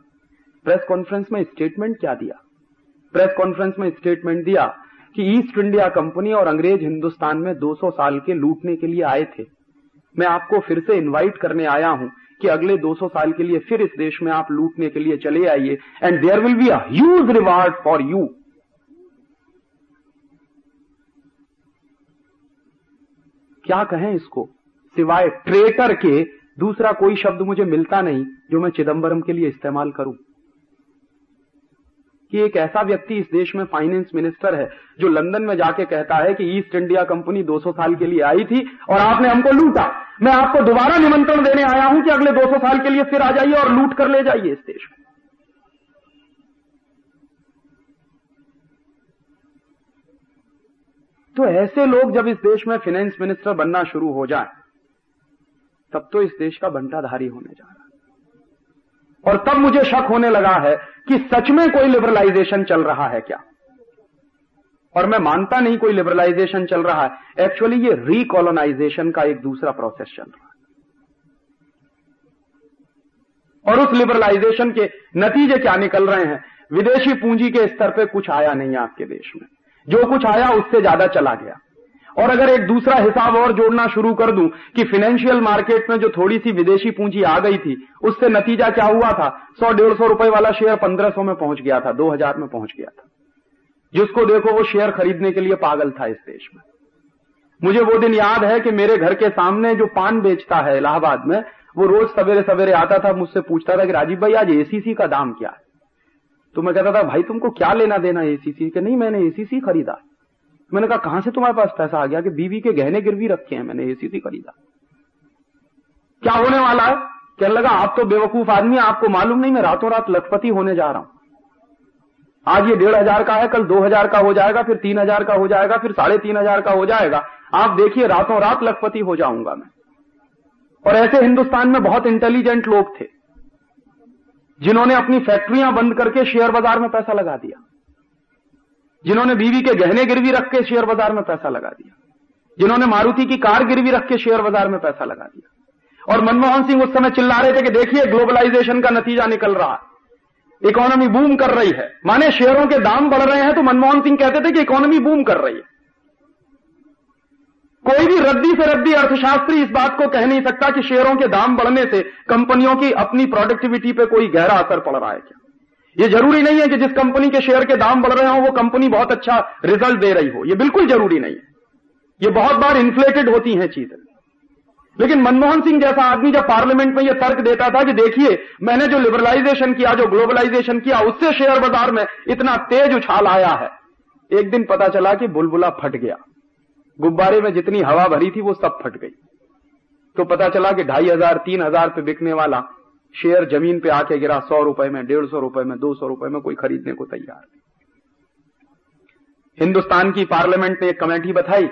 प्रेस कॉन्फ्रेंस में स्टेटमेंट क्या दिया? प्रेस कॉन्फ्रेंस में स्टेटमेंट दिया। कि ईस्ट इंडिया कंपनी और अंग्रेज़ हिंदुस्तान में 200 साल के लूटने के लिए आए थे। मैं आपको फिर से इनवाइट करने आया हूँ कि अगले 200 साल के लिए फिर इस देश में आप लूटने के लिए चले आइए। And there will be a reward for you क्या कहें इसको? सिवाय ट्रेटर के, दूसरा कोई शब्द मुझे मिलता नहीं, जो मैं चिदंबरम के लिए इस्तेमाल करूँ। कि एक ऐसा व्यक्ति इस देश में फाइनेंस मिनिस्टर है, जो लंदन में जाके कहता है कि ईस्ट इंडिया कंपनी 200 साल के लिए आई थी और आपने हमको लूटा। मैं आपको दोबारा निमंत्रण देने आया हूँ कि अगले 200 साल के लिए फिर आ जाइए और लूट कर ले जाइए इस देश में तो ऐसे लोग जब इस देश में फाइनेंस मिनिस्टर बनना शुरू हो जाए, तब तो इस देश का बंटाधारी होने जा रहा है। और तब मुझे शक होने लगा है कि सच में कोई लिबरलाइजेशन चल रहा है क्या। और मैं मानता नहीं कोई लिबरलाइजेशन चल रहा है। एक्चुअली ये रिकॉलोनाइजेशन का एक दूसरा प्रोसेस चल रहा है। और उस लिबरलाइजेशन के नतीजे क्या निकल रहे हैं? विदेशी पूंजी के स्तर पे कुछ आया नहीं आपके देश में। जो कुछ आया, उससे ज़्यादा चला गया। और अगर एक दूसरा हिसाब और जोड़ना शुरू कर दूँ कि फाइनेंशियल मार्केट में जो थोड़ी सी विदेशी पूंजी आ गई थी, उससे नतीजा क्या हुआ था? सौ डेढ़ सौ रुपए वाला शेयर पंद्रह सौ में पहुँच गया था, दो हज़ार में पहुँच गया था। जिसको देखो वो शेयर खरीदने के लिए पागल था इस देश में। मुझे वो दिन याद है कि मेरे घर के सामने जो पान बेचता है इलाहाबाद में, वो रोज सवेरे सवेरे आता था, मुझसे पूछता था कि राजीव भाई आज एसीसी का दाम क्या है? तो मैं कहता था, भाई तुमको क्या लेना देना एसीसी के? नहीं, मैंने एसीसी खरीदा। मैंने कहा, कहाँ से तुम्हारे पास पैसा आ गया कि बीवी के गहने गिरवी रखे हैं मैंने एसीसी खरीदा? क्या होने वाला है? कहने लगा, आप तो बेवकूफ़ आदमी आपको मालूम नहीं, मैं रातों रात लखपति होने जा रहा हूँ। आज ये डेढ़ हज़ार का है, कल दो हज़ार का हो जाएगा, फिर तीन हज़ार का हो जाएगा, फिर साढ़े तीन हज़ार का हो जाएगा। आप देखिए, रातों रात लखपति हो जाऊँगा मैं। और ऐसे हिंदुस्तान में बहुत इंटेलिजेंट लोग थे, जिन्होंने अपनी फैक्ट्रियाँ बंद करके शेयर बाज़ार में पैसा लगा दिया। जिन्होंने बीवी के गहने गिरवी रख के शेयर बाज़ार में पैसा लगा दिया। जिन्होंने मारुति की कार गिरवी रख के शेयर बाज़ार में पैसा लगा दिया। और मनमोहन सिंह उस समय चिल्ला रहे थे कि देखिए, ग्लोबलाइजेशन का नतीजा निकल रहा है। इकोनॉमी बूम कर रही है। माने शेयरों के दाम बढ़ रहे हैं तो मनमोहन सिंह कहते थे कि इकोनॉमी बूम कर रही है। कोई भी रद्दी से रद्दी अर्थशास्त्री इस बात को कह नहीं सकता कि शेयरों के दाम बढ़ने से कंपनियों की अपनी प्रोडक्टिविटी पे कोई गहरा असर पड़ रहा है क्या? ये ज़रूरी नहीं है कि जिस कंपनी के शेयर के दाम बढ़ रहे हो, वो कंपनी बहुत अच्छा रिज़ल्ट दे रही हो। ये बिल्कुल ज़रूरी नहीं है। ये बहुत बार इन्फ्लेटेड होती हैं चीज़ें। लेकिन मनमोहन सिंह जैसा आदमी जब पार्लियामेंट में यह तर्क देता था कि देखिए, मैंने जो लिबरलाइजेशन किया, जो ग्लोबलाइजेशन किया, उससे शेयर बाज़ार में इतना तेज उछाल आया है। एक दिन पता चला कि बुलबुला फट गया। गुब्बारे में जितनी हवा भरी थी, वो सब फट गई। तो पता चला कि ढाई हज़ार, तीन हज़ार पे बिकने वाला शेयर ज़मीन पे आके गिरा, सौ रुपए में, डेढ़ सौ रुपए में, दो सौ रुपए में कोई खरीदने को तैयार नहीं। हिंदुस्तान की पार्लियामेंट ने एक कमेटी बताई।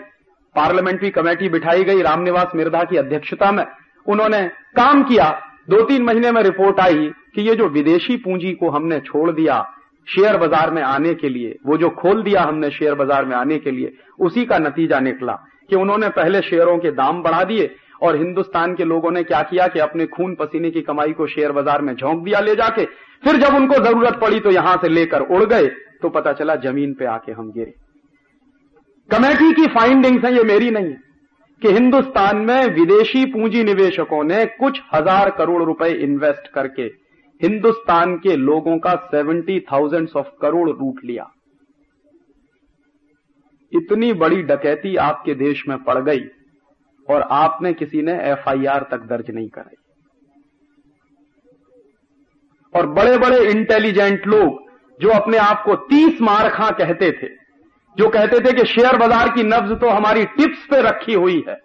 पार्लियामेंट्री कमेटी बिठाई गई रामनिवास मिर्धा की अध्यक्षता में। उन्होंने काम किया। दो तीन महीने में रिपोर्ट आई कि ये जो विदेशी पूंजी को हमने छोड़ दिया शेयर बाज़ार में आने के लिए, वो जो खोल दिया हमने शेयर बाज़ार में आने के लिए, उसी का नतीजा निकला कि उन्होंने पहले शेयरों के दाम बढ़ा दिए और हिंदुस्तान के लोगों ने क्या किया कि अपने खून पसीने की कमाई को शेयर बाज़ार में झोंक दिया ले जाके। फिर जब उनको ज़रूरत पड़ी तो यहाँ से लेकर उड़ गए तो पता चला ज़मीन पे आके हम गिरे। कमेटी की फाइंडिंग्स है, ये मेरी नहीं कि हिंदुस्तान में विदेशी पूंजी निवेशकों ने कुछ हज़ार करोड़ रुपए इन्वेस्ट करके हिंदुस्तान के लोगों का सेवेंटी थाउज़ेंड ऑफ़ करोड़ लूट लिया। इतनी बड़ी डकैती आपके देश में पड़ गई। और आपने किसी ने एफआईआर तक दर्ज नहीं कराई। और बड़े बड़े इंटेलिजेंट लोग जो अपने आप को तीस मारखा कहते थे, जो कहते थे कि शेयर बाज़ार की नब्ज तो हमारी टिप्स पे रखी हुई है,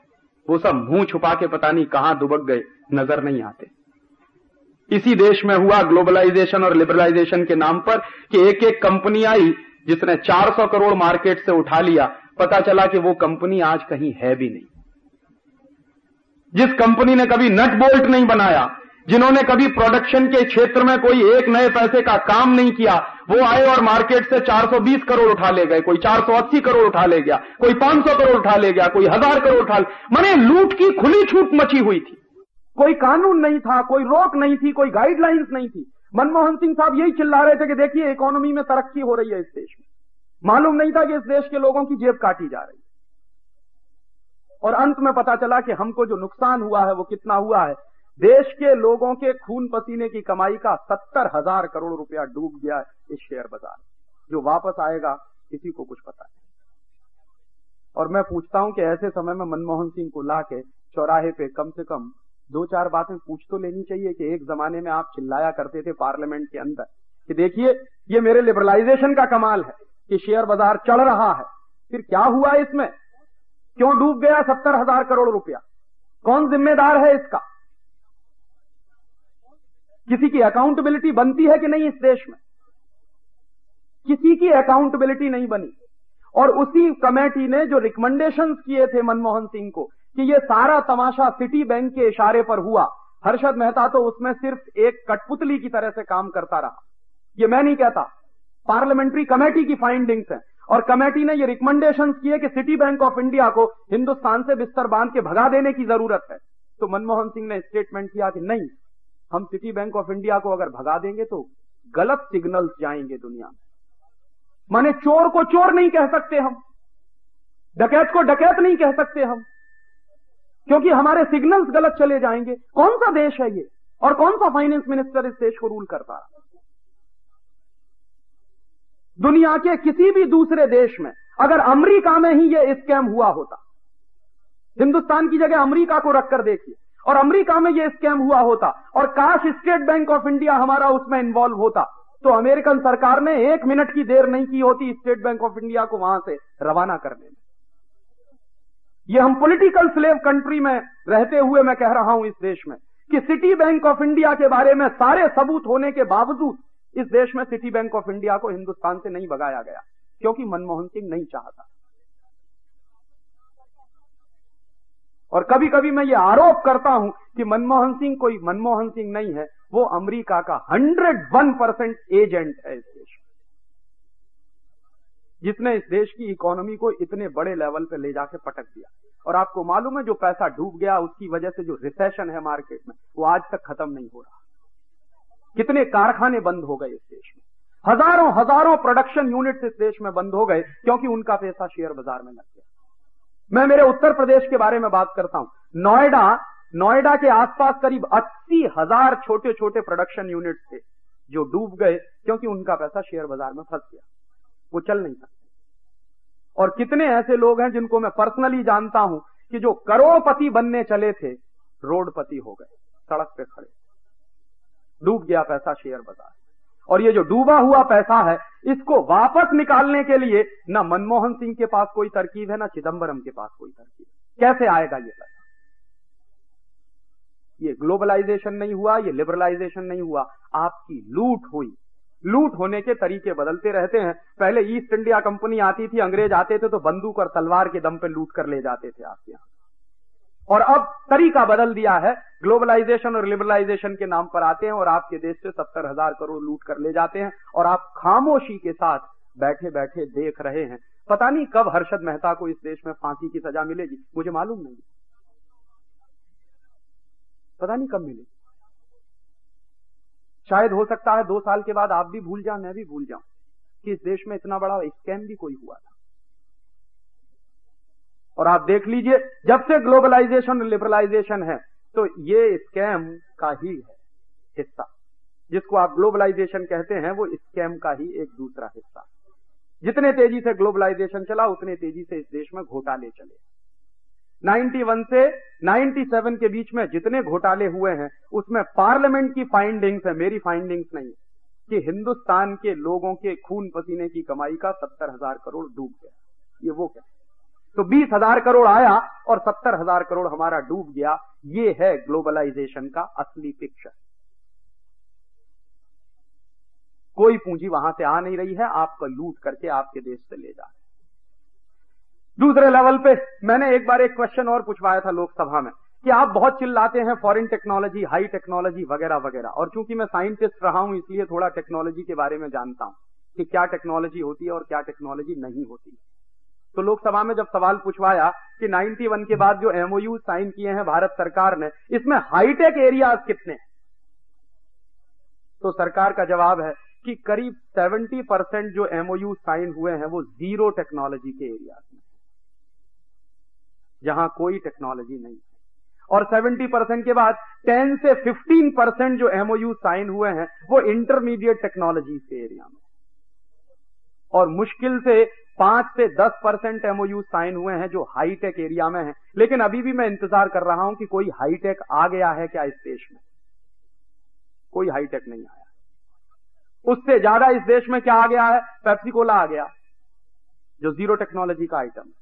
वो सब मुँह छुपा के पता नहीं कहाँ दुबक गए, नज़र नहीं आते। इसी देश में हुआ ग्लोबलाइजेशन और लिबरलाइजेशन के नाम पर कि एक एक कंपनी आई, जिसने 400 करोड़ मार्केट से उठा लिया, पता चला कि वो कंपनी आज कहीं है भी नहीं। जिस कंपनी ने कभी नट बोल्ट नहीं बनाया, जिन्होंने कभी प्रोडक्शन के क्षेत्र में कोई एक नए पैसे का काम नहीं किया, वो आए और मार्केट से 420 करोड़ उठा ले गए, कोई 480 करोड़ उठा ले गया, कोई 500 करोड़ उठा ले गया, कोई हज़ार करोड़ उठा ले मैंने लूट की खुली छूट मची हुई थी। कोई कानून नहीं था, कोई रोक नहीं थी, कोई गाइडलाइंस नहीं थी। मनमोहन सिंह साहब यही चिल्ला रहे थे कि देखिए इकोनॉमी में तरक्की हो रही है इस देश में। मालूम नहीं था कि इस देश के लोगों की जेब काटी जा रही है। और अंत में पता चला कि हमको जो नुकसान हुआ है वो कितना हुआ है। देश के लोगों के खून पसीने की कमाई का सत्तर हज़ार करोड़ रुपया डूब गया इस शेयर बाज़ार जो वापस आएगा, किसी को कुछ पता नहीं। और मैं पूछता हूँ कि ऐसे समय में मनमोहन सिंह को ला के चौराहे पे कम से कम दो चार बातें पूछ तो लेनी चाहिए कि एक जमाने में आप चिल्लाया करते थे पार्लियामेंट के अंदर कि देखिए, ये मेरे लिबरलाइजेशन का कमाल है कि शेयर बाज़ार चढ़ रहा है। फिर क्या हुआ इसमें? क्यों डूब गया सत्तर हज़ार करोड़ रुपया? कौन जिम्मेदार है इसका? किसी की अकाउंटेबिलिटी बनती है कि नहीं इस देश में? किसी की अकाउंटेबिलिटी नहीं बनी। और उसी कमेटी ने जो रिकमेंडेशन किए थे मनमोहन सिंह को, कि ये सारा तमाशा सिटी बैंक के इशारे पर हुआ, हर्षद मेहता तो उसमें सिर्फ़ एक कठपुतली की तरह से काम करता रहा। ये मैं नहीं कहता, पार्लियामेंट्री कमेटी की फाइंडिंग्स हैं। और कमेटी ने ये रिकमेंडेशन किए कि सिटी बैंक ऑफ़ इंडिया को हिंदुस्तान से बिस्तर बाँध के भगा देने की ज़रूरत है। तो मनमोहन सिंह ने स्टेटमेंट किया कि नहीं, हम सिटी बैंक ऑफ़ इंडिया को अगर भगा देंगे तो गलत सिग्नल्स जाएँगे दुनिया में। माने चोर को चोर नहीं कह सकते हम, डकैत को डकैत नहीं कह सकते हम, क्योंकि हमारे सिग्नल्स गलत चले जाएँगे। कौन सा देश है ये? और कौन सा फाइनेंस मिनिस्टर इस देश को रूल करता है? दुनिया के किसी भी दूसरे देश में, अगर अमेरिका में ही यह स्कैम हुआ होता। हिंदुस्तान की जगह अमेरिका को रखकर देखिए, और अमेरिका में यह स्कैम हुआ होता, और काश स्टेट बैंक ऑफ़ इंडिया हमारा उसमें इन्वॉल्व होता तो अमेरिकन सरकार ने एक मिनट की देर नहीं की होती स्टेट बैंक ऑफ़ इंडिया को वहाँ से रवाना करने में। यह हम पॉलिटिकल स्लेव कंट्री में रहते हुए मैं कह रहा हूँ इस देश में, कि सिटी बैंक ऑफ़ इंडिया के बारे में सारे सबूत होने के बावजूद इस देश में सिटी बैंक ऑफ़ इंडिया को हिंदुस्तान से नहीं भगाया गया, क्योंकि मनमोहन सिंह नहीं चाहता। और कभी कभी मैं ये आरोप करता हूँ कि मनमोहन सिंह कोई मनमोहन सिंह नहीं है, वो अमेरिका का हंड्रेड वन परसेंट एजेंट है इस देश में। जिसने इस देश की इकोनॉमी को इतने बड़े लेवल पे ले जाके पटक दिया। और आपको मालूम है, जो पैसा डूब गया, उसकी वजह से जो रिसेशन है मार्केट में, वो आज तक खत्म नहीं हो रहा। कितने कारखाने बंद हो गए इस देश में? हज़ारों हज़ारों प्रोडक्शन यूनिट्स इस देश में बंद हो गए, क्योंकि उनका पैसा शेयर बाज़ार में लग गया। मैं मेरे उत्तर प्रदेश के बारे में बात करता हूँ। नोएडा नोएडा के आसपास करीब अस्सी हज़ार छोटे छोटे प्रोडक्शन यूनिट थे, जो डूब गए, क्योंकि उनका पैसा शेयर बाज़ार में फंस गया। वो चल नहीं सकते। और कितने ऐसे लोग हैं जिनको मैं पर्सनली जानता हूँ कि जो करोड़पति बनने चले थे, रोडपति हो गए, सड़क पे खड़े। डूब गया पैसा शेयर बाज़ार। और ये जो डूबा हुआ पैसा है, इसको वापस निकालने के लिए न मनमोहन सिंह के पास कोई तरकीब है, ना चिदंबरम के पास कोई तरकीब कैसे आएगा ये पैसा? ये ग्लोबलाइजेशन नहीं हुआ, ये लिबरलाइजेशन नहीं हुआ, आपकी लूट हुई। लूट होने के तरीके बदलते रहते हैं। पहले ईस्ट इंडिया कंपनी आती थी, अंग्रेज़ आते थे तो बंदूक और तलवार के दम पे लूट कर ले जाते थे आपके यहाँ। और अब तरीका बदल दिया है। ग्लोबलाइजेशन और लिबरलाइजेशन के नाम पर आते हैं और आपके देश से सत्तर हज़ार करोड़ लूट कर ले जाते हैं और आप खामोशी के साथ बैठे बैठे देख रहे हैं। पता नहीं कब हर्षद मेहता को इस देश में फांसी की सजा मिलेगी, मुझे मालूम नहीं। पता नहीं कब मिलेगी। शायद हो सकता है दो साल के बाद आप भी भूल जाओ मैं भी भूल जाऊँ कि इस देश में इतना बड़ा स्कैम भी कोई हुआ था। और आप देख लीजिए, जब से ग्लोबलाइजेशन, लिबरलाइजेशन है तो ये स्कैम का ही है हिस्सा। जिसको आप ग्लोबलाइजेशन कहते हैं, वो स्कैम का ही एक दूसरा हिस्सा। जितने तेज़ी से ग्लोबलाइजेशन चला उतने तेज़ी से इस देश में घोटाले चले। 91 से 97 के बीच में जितने घोटाले हुए हैं, उसमें पार्लियामेंट की फाइंडिंग्स है, मेरी फाइंडिंग्स नहीं। कि हिंदुस्तान के लोगों के खून पसीने की कमाई का सत्तर हज़ार करोड़ डूब गया। ये वो क्या? तो बीस हज़ार करोड़ आया और सत्तर हज़ार करोड़ हमारा डूब गया। ये है ग्लोबलाइजेशन का असली पिक्चर कोई पूंजी वहाँ से आ नहीं रही है, आपको लूट करके आपके देश से ले जा रहे दूसरे लेवल पे मैंने एक बार एक क्वेश्चन और पूछवाया था लोकसभा में कि आप बहुत चिल्लाते हैं फॉरेन टेक्नोलॉजी हाई टेक्नोलॉजी वगैरह वगैरह। और चूँकि मैं साइंटिस्ट रहा हूँ, इसलिए थोड़ा टेक्नोलॉजी के बारे में जानता हूँ कि क्या टेक्नोलॉजी होती है और क्या टेक्नोलॉजी नहीं होती। तो लोकसभा में जब सवाल पूछवाया कि 91 के बाद जो एमओयू साइन किए हैं भारत सरकार ने, इसमें हाईटेक एरियाज़ कितने तो सरकार का जवाब है कि करीब 70 परसेंट जो एमओयू साइन हुए हैं वो ज़ीरो टेक्नोलॉजी के एरियाज़ में जहाँ कोई टेक्नोलॉजी नहीं और 70 परसेंट के बाद 10 से 15 परसेंट जो एमओयू साइन हुए हैं वो इंटरमीडिएट टेक्नोलॉजी के एरिया में और मुश्किल से पाँच से दस परसेंट एमओयू साइन हुए हैं जो हाईटेक एरिया में है। लेकिन अभी भी मैं इंतज़ार कर रहा हूँ कि कोई हाईटेक आ गया है क्या इस देश में? कोई हाईटेक नहीं आया। उससे ज़्यादा इस देश में क्या आ गया है? पेप्सी कोला आ गया, जो ज़ीरो टेक्नोलॉजी का आइटम है।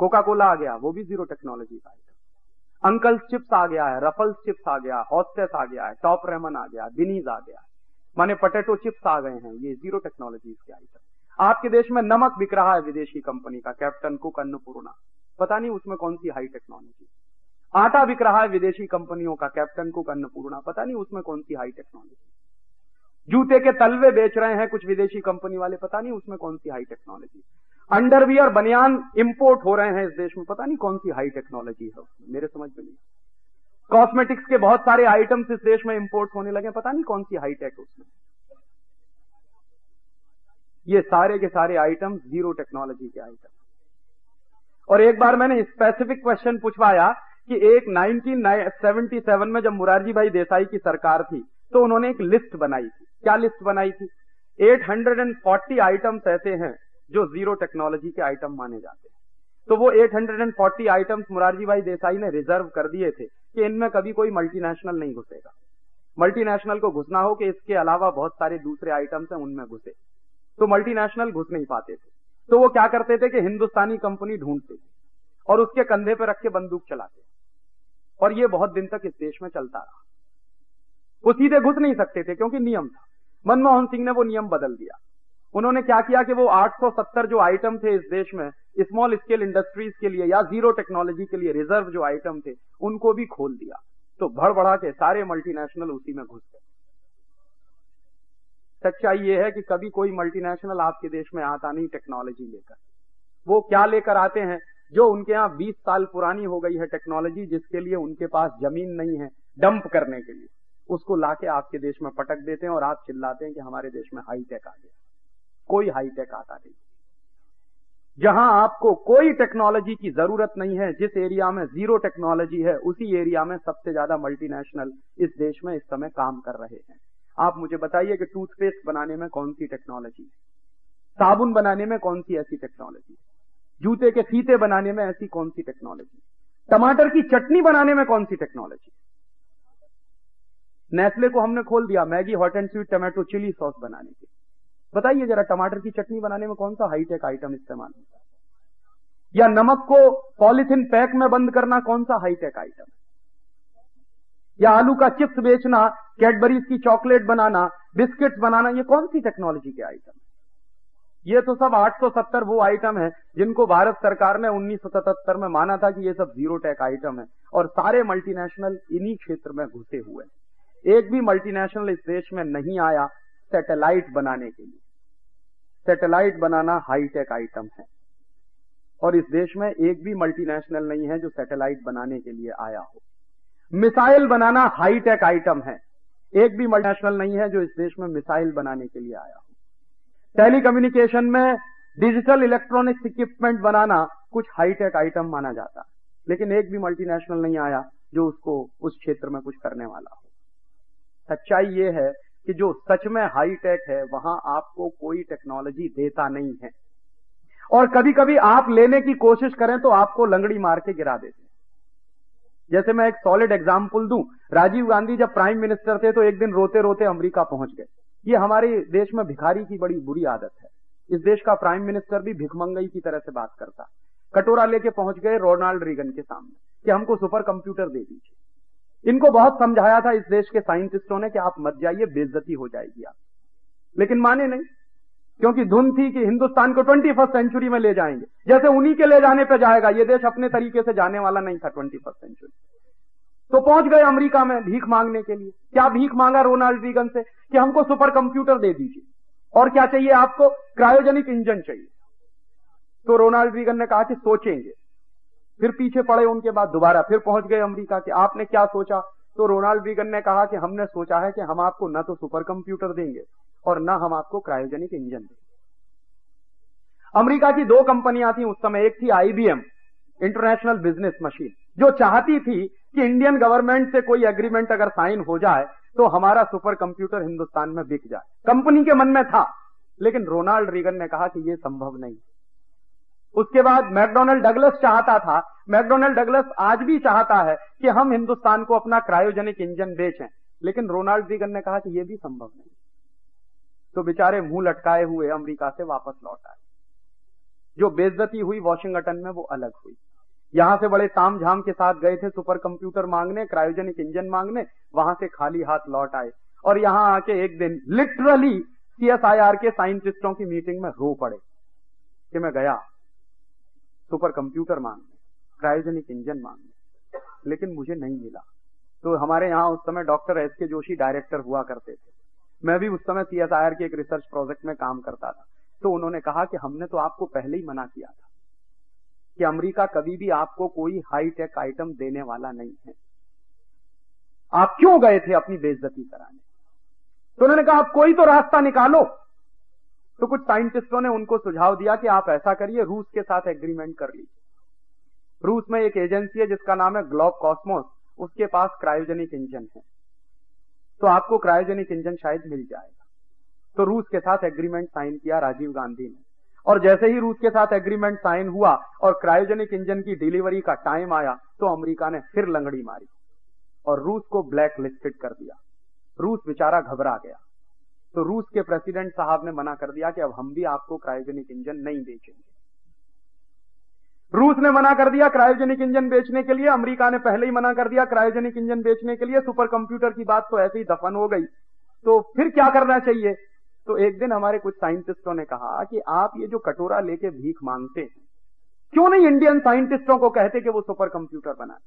कोका कोला आ गया, वो भी ज़ीरो टेक्नोलॉजी का आइटम अंकल चिप्स आ गया है, रफल्स चिप्स आ गया, हॉस्टेस आ गया है, टॉप रेमन आ गया, बिनीज आ गया। माने पटेटो चिप्स आ गए हैं, ये ज़ीरो टेक्नोलॉजी के आइटम आपके देश में नमक बिक रहा है विदेशी कंपनी का, कैप्टन कुक अन्नपूर्णा। पता नहीं उसमें कौन सी हाई टेक्नोलॉजी आटा बिक रहा है विदेशी कंपनियों का, कैप्टन कुक अन्नपूर्णा। पता नहीं उसमें कौन सी हाई टेक्नोलॉजी जूते के तलवे बेच रहे हैं कुछ विदेशी कंपनी वाले, पता नहीं उसमें कौन सी हाई टेक्नोलॉजी अंडरवियर बनियान इंपोर्ट हो रहे हैं इस देश में, पता नहीं कौन सी हाई टेक्नोलॉजी है उसमें, मेरे समझ में नहीं। कॉस्मेटिक्स के बहुत सारे आइटम्स इस देश में इंपोर्ट होने लगे पता नहीं कौन सी हाईटेक उसमें। ये सारे के सारे आइटम ज़ीरो टेक्नोलॉजी के आइटम और एक बार मैंने स्पेसिफिक क्वेश्चन पूछवाया कि एक 1977 में जब मुरारजी भाई देसाई की सरकार थी तो उन्होंने एक लिस्ट बनाई थी। क्या लिस्ट बनाई थी? 840 आइटम्स ऐसे हैं जो ज़ीरो टेक्नोलॉजी के आइटम माने जाते हैं। तो वो 840 आइटम्स मुरारजी भाई देसाई ने रिज़र्व कर दिए थे कि इनमें कभी कोई मल्टीनेशनल नहीं घुसेगा। मल्टीनेशनल को घुसना हो कि इसके अलावा बहुत सारे दूसरे आइटम्स हैं, उनमें घुसे। तो मल्टीनेशनल घुस नहीं पाते थे। तो वो क्या करते थे कि हिंदुस्तानी कंपनी ढूंढते थे और उसके कंधे पर रख के बंदूक चलाते और ये बहुत दिन तक इस देश में चलता रहा। वो सीधे घुस नहीं सकते थे क्योंकि नियम था। मनमोहन सिंह ने वो नियम बदल दिया। उन्होंने क्या किया कि वो 870 जो आइटम थे इस देश में स्मॉल स्केल इंडस्ट्रीज़ के लिए या ज़ीरो टेक्नोलॉजी के लिए रिज़र्व जो आइटम थे, उनको भी खोल दिया। तो भड़ बढ़ा के सारे मल्टीनेशनल उसी में घुस गए। सच्चाई ये है कि कभी कोई मल्टीनेशनल आपके देश में आता नहीं टेक्नोलॉजी लेकर। वो क्या लेकर आते हैं? जो उनके यहाँ 20 साल पुरानी हो गई है टेक्नोलॉजी जिसके लिए उनके पास ज़मीन नहीं है डंप करने के लिए। उसको लाके आपके देश में पटक देते हैं और आप चिल्लाते हैं कि हमारे देश में हाईटेक आ गया। कोई हाईटेक आता नहीं। जहाँ आपको कोई टेक्नोलॉजी की ज़रूरत नहीं है, जिस एरिया में ज़ीरो टेक्नोलॉजी है, उसी एरिया में सबसे ज़्यादा मल्टीनेशनल इस देश में इस समय काम कर रहे हैं। आप मुझे बताइए कि टूथपेस्ट बनाने में कौन सी टेक्नोलॉजी है? साबुन बनाने में कौन सी ऐसी टेक्नोलॉजी है? जूते के फीते बनाने में ऐसी कौन सी टेक्नोलॉजी टमाटर की चटनी बनाने में कौन सी टेक्नोलॉजी नेस्ले को हमने खोल दिया, Maggi hot and sweet tomato chilli sauce बनाने के। बताइए जरा, टमाटर की चटनी बनाने में कौन सा हाईटेक आइटम इस्तेमाल होता है? या नमक को पॉलिथिन पैक में बंद करना कौन सा हाईटेक आइटम है? या आलू का चिप्स बेचना, कैडबरीज की चॉकलेट बनाना, बिस्किट्स बनाना, ये कौन सी टेक्नोलॉजी के आइटम है? ये तो सब 870 वो आइटम है जिनको भारत सरकार ने 1977 में माना था कि ये सब ज़ीरो टेक आइटम है और सारे मल्टीनेशनल इन्हीं क्षेत्र में घुसे हुए हैं। एक भी मल्टीनेशनल इस देश में नहीं आया सैटेलाइट बनाने के लिए। सैटेलाइट बनाना हाईटेक आइटम है। और इस देश में एक भी मल्टीनेशनल नहीं है जो सैटेलाइट बनाने के लिए आया हो। मिसाइल बनाना हाईटेक आइटम है। एक भी मल्टीनेशनल नहीं है जो इस देश में मिसाइल बनाने के लिए आया हो। टेलीकम्युनिकेशन में डिजिटल इलेक्ट्रॉनिक्स इक्विपमेंट बनाना कुछ हाईटेक आइटम माना जाता लेकिन एक भी मल्टीनेशनल नहीं आया जो उसको उस क्षेत्र में कुछ करने वाला हो। सच्चाई ये है कि जो सच में हाईटेक है, वहाँ आपको कोई टेक्नोलॉजी देता नहीं है। और कभी कभी आप लेने की कोशिश करें तो आपको लंगड़ी मार के गिरा देते हैं। जैसे मैं एक सॉलिड एग्ज़ाम्पल दूँ, राजीव गांधी जब प्राइम मिनिस्टर थे तो एक दिन रोते रोते अमेरिका पहुँच गए। ये हमारे देश में भिखारी की बड़ी बुरी आदत है। इस देश का प्राइम मिनिस्टर भी भिखमंगई की तरह से बात करता। कटोरा लेके पहुँच गए रोनाल्ड रीगन के सामने कि हमको सुपर कंप्यूटर दे दीजिए। इनको बहुत समझाया था इस देश के साइंटिस्टों ने कि आप मत जाइए, बेइज्जती हो जाएगी आप। लेकिन माने नहीं। क्योंकि धुन थी कि हिंदुस्तान को ट्वेंटी फ़र्स्ट सेंचुरी में ले जाएँगे। जैसे उन्हीं के ले जाने पे जाएगा, ये देश अपने तरीके से जाने वाला नहीं था ट्वेंटी फ़र्स्ट सेंचुरी। तो पहुँच गए अमेरिका में भीख मांगने के लिए। क्या भीख मांगा रोनाल्ड रीगन से? कि हमको सुपर कंप्यूटर दे दीजिए। और क्या चाहिए आपको? क्रायोजेनिक इंजन चाहिए। तो रोनाल्ड रीगन ने कहा कि सोचेंगे। फिर पीछे पड़े उनके बाद दोबारा फिर पहुँच गए अमेरिका के। आपने क्या सोचा? तो रोनाल्ड रीगन ने कहा कि हमने सोचा है कि हम आपको न तो सुपर कंप्यूटर देंगे और न हम आपको क्रायोजेनिक इंजन देंगे अमेरिका की दो कंपनियाँ थी उस समय, एक थी आईबीएम इंटरनेशनल बिज़नेस मशीन जो चाहती थी कि इंडियन गवर्नमेंट से कोई एग्रीमेंट अगर साइन हो जाए तो हमारा सुपर कंप्यूटर हिंदुस्तान में बिक जाए। कंपनी के मन में था, लेकिन रोनाल्ड रीगन ने कहा कि यह संभव नहीं। उसके बाद मैकडोनल्ड डगलस चाहता था, मैकडोनल्ड डगलस आज भी चाहता है कि हम हिंदुस्तान को अपना क्रायोजेनिक इंजन बेचें, लेकिन रोनाल्ड रीगन ने कहा कि यह भी संभव नहीं। तो बेचारे मुँह लटकाए हुए अमेरिका से वापस लौट आए। जो बेजती हुई वॉशिंगटन में, वो अलग हुई। यहाँ से बड़े ताम झाम के साथ गए थे सुपर कंप्यूटर मांगने, क्रायोजेनिक इंजन मांगने, वहाँ से खाली हाथ लौट आए। और यहाँ आके एक दिन लिटरली सीएसआईआर के साइंटिस्टों की मीटिंग में रो पड़े कि मैं गया सुपर कंप्यूटर मांगने, क्रायोजेनिक इंजन मांगने, लेकिन मुझे नहीं मिला। तो हमारे यहाँ उस समय डॉक्टर एस के जोशी डायरेक्टर हुआ करते थे। मैं भी उस समय सीएसआईआर के एक रिसर्च प्रोजेक्ट में काम करता था। तो उन्होंने कहा कि हमने तो आपको पहले ही मना किया था कि अमेरिका कभी भी आपको कोई हाई टेक आइटम देने वाला नहीं है। आप क्यों गए थे अपनी बेइज्जती कराने? तो उन्होंने कहा, आप कोई तो रास्ता निकालो। तो कुछ साइंटिस्टों ने उनको सुझाव दिया कि आप ऐसा करिए, रूस के साथ एग्रीमेंट कर लीजिए। रूस में एक एजेंसी है जिसका नाम है ग्लोब कॉस्मोस उसके पास क्रायोजेनिक इंजन है। तो आपको क्रायोजेनिक इंजन शायद मिल जाएगा। तो रूस के साथ एग्रीमेंट साइन किया राजीव गांधी ने। और जैसे ही रूस के साथ एग्रीमेंट साइन हुआ और क्रायोजेनिक इंजन की डिलीवरी का टाइम आया तो अमेरिका ने फिर लंगड़ी मारी और रूस को ब्लैक लिस्टेड कर दिया। रूस बेचारा घबरा गया। तो रूस के प्रेसिडेंट साहब ने मना कर दिया कि अब हम भी आपको क्रायोजेनिक इंजन नहीं बेचेंगे। रूस ने मना कर दिया क्रायोजेनिक इंजन बेचने के लिए, अमेरिका ने पहले ही मना कर दिया क्रायोजेनिक इंजन बेचने के लिए सुपर कंप्यूटर की बात तो ऐसे ही दफन हो गई। तो फिर क्या करना चाहिए? तो एक दिन हमारे कुछ साइंटिस्टों ने कहा कि आप ये जो कटोरा लेके भीख मांगते हैं, क्यों नहीं इंडियन साइंटिस्टों को कहते कि वो सुपर कंप्यूटर बनाए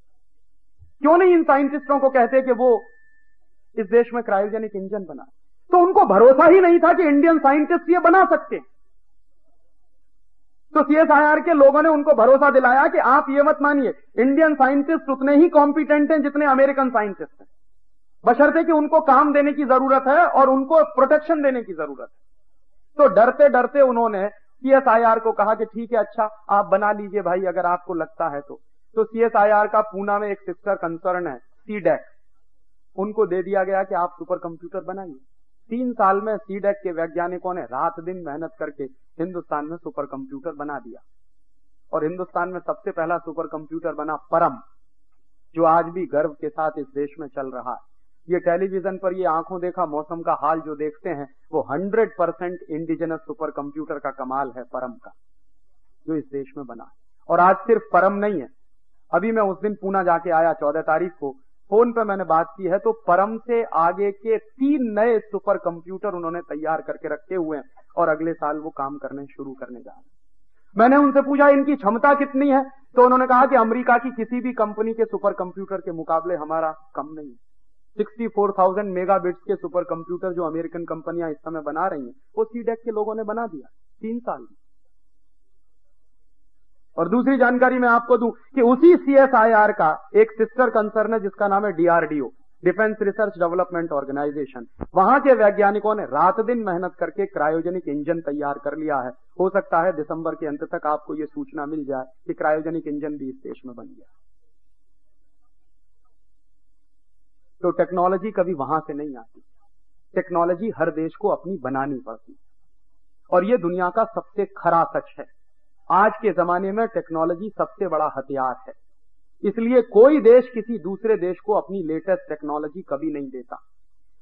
क्यों नहीं इन साइंटिस्टों को कहते कि वो इस देश में क्रायोजेनिक इंजन बनाए तो उनको भरोसा ही नहीं था कि इंडियन साइंटिस्ट ये बना सकते हैं। तो सीएसआईआर के लोगों ने उनको भरोसा दिलाया कि आप ये मत मानिए इंडियन साइंटिस्ट उतने ही कॉम्पिटेंट हैं जितने अमेरिकन साइंटिस्ट हैं। बशर्ते कि उनको काम देने की ज़रूरत है और उनको प्रोटेक्शन देने की ज़रूरत है। तो डरते डरते उन्होंने सीएसआईआर को कहा कि ठीक है अच्छा आप बना लीजिए भाई, अगर आपको लगता है तो। तो सीएसआईआर का पूना में एक सिस्टर कंसर्न है सीडेक उनको दे दिया गया कि आप सुपर कंप्यूटर बनाइए। तीन साल में सीडेक के वैज्ञानिकों ने रात दिन मेहनत करके हिंदुस्तान में सुपर कंप्यूटर बना दिया। और हिंदुस्तान में सबसे पहला सुपर कंप्यूटर बना परम, जो आज भी गर्व के साथ इस देश में चल रहा है। ये टेलीविज़न पर ये आँखों देखा, मौसम का हाल जो देखते हैं, वो hundred percent indigenous super computer का कमाल है, परम का, जो इस देश में बना है। और आज सिर्फ़ परम नहीं है। अभी मैं उस दिन पूना जाके आया, चौदह तारीख को फ़ोन पे मैंने बात की है तो परम से आगे के तीन नए सुपर कंप्यूटर उन्होंने तैयार करके रखे हुए हैं और अगले साल वो काम करने शुरू करने जा रहे हैं। मैंने उनसे पूछा इनकी क्षमता कितनी है? तो उन्होंने कहा कि अमेरिका की किसी भी कंपनी के सुपर कंप्यूटर के मुकाबले हमारा कम नहीं है। 64,000 मेगाबिट्स के सुपर कंप्यूटर जो अमेरिकन कंपनियाँ इस समय बना रही हैं वो सीडेक के लोगों ने बना दिया तीन साल में। और दूसरी जानकारी मैं आपको दूँ कि उसी सीएसआईआर का एक सिस्टर कंसर्न है, जिसका नाम है DRDO defence research development organisation वहाँ के वैज्ञानिकों ने रात दिन मेहनत करके क्रायोजेनिक इंजन तैयार कर लिया है। हो सकता है दिसंबर के अंत तक आपको यह सूचना मिल जाए कि क्रायोजेनिक इंजन भी इस देश में बन गया। तो टेक्नोलॉजी कभी वहाँ से नहीं आती। टेक्नोलॉजी हर देश को अपनी बनानी पड़ती। और ये दुनिया का सबसे खरा सच है। आज के जमाने में टेक्नोलॉजी सबसे बड़ा हथियार है। इसलिए कोई देश किसी दूसरे देश को अपनी लेटेस्ट टेक्नोलॉजी कभी नहीं देता।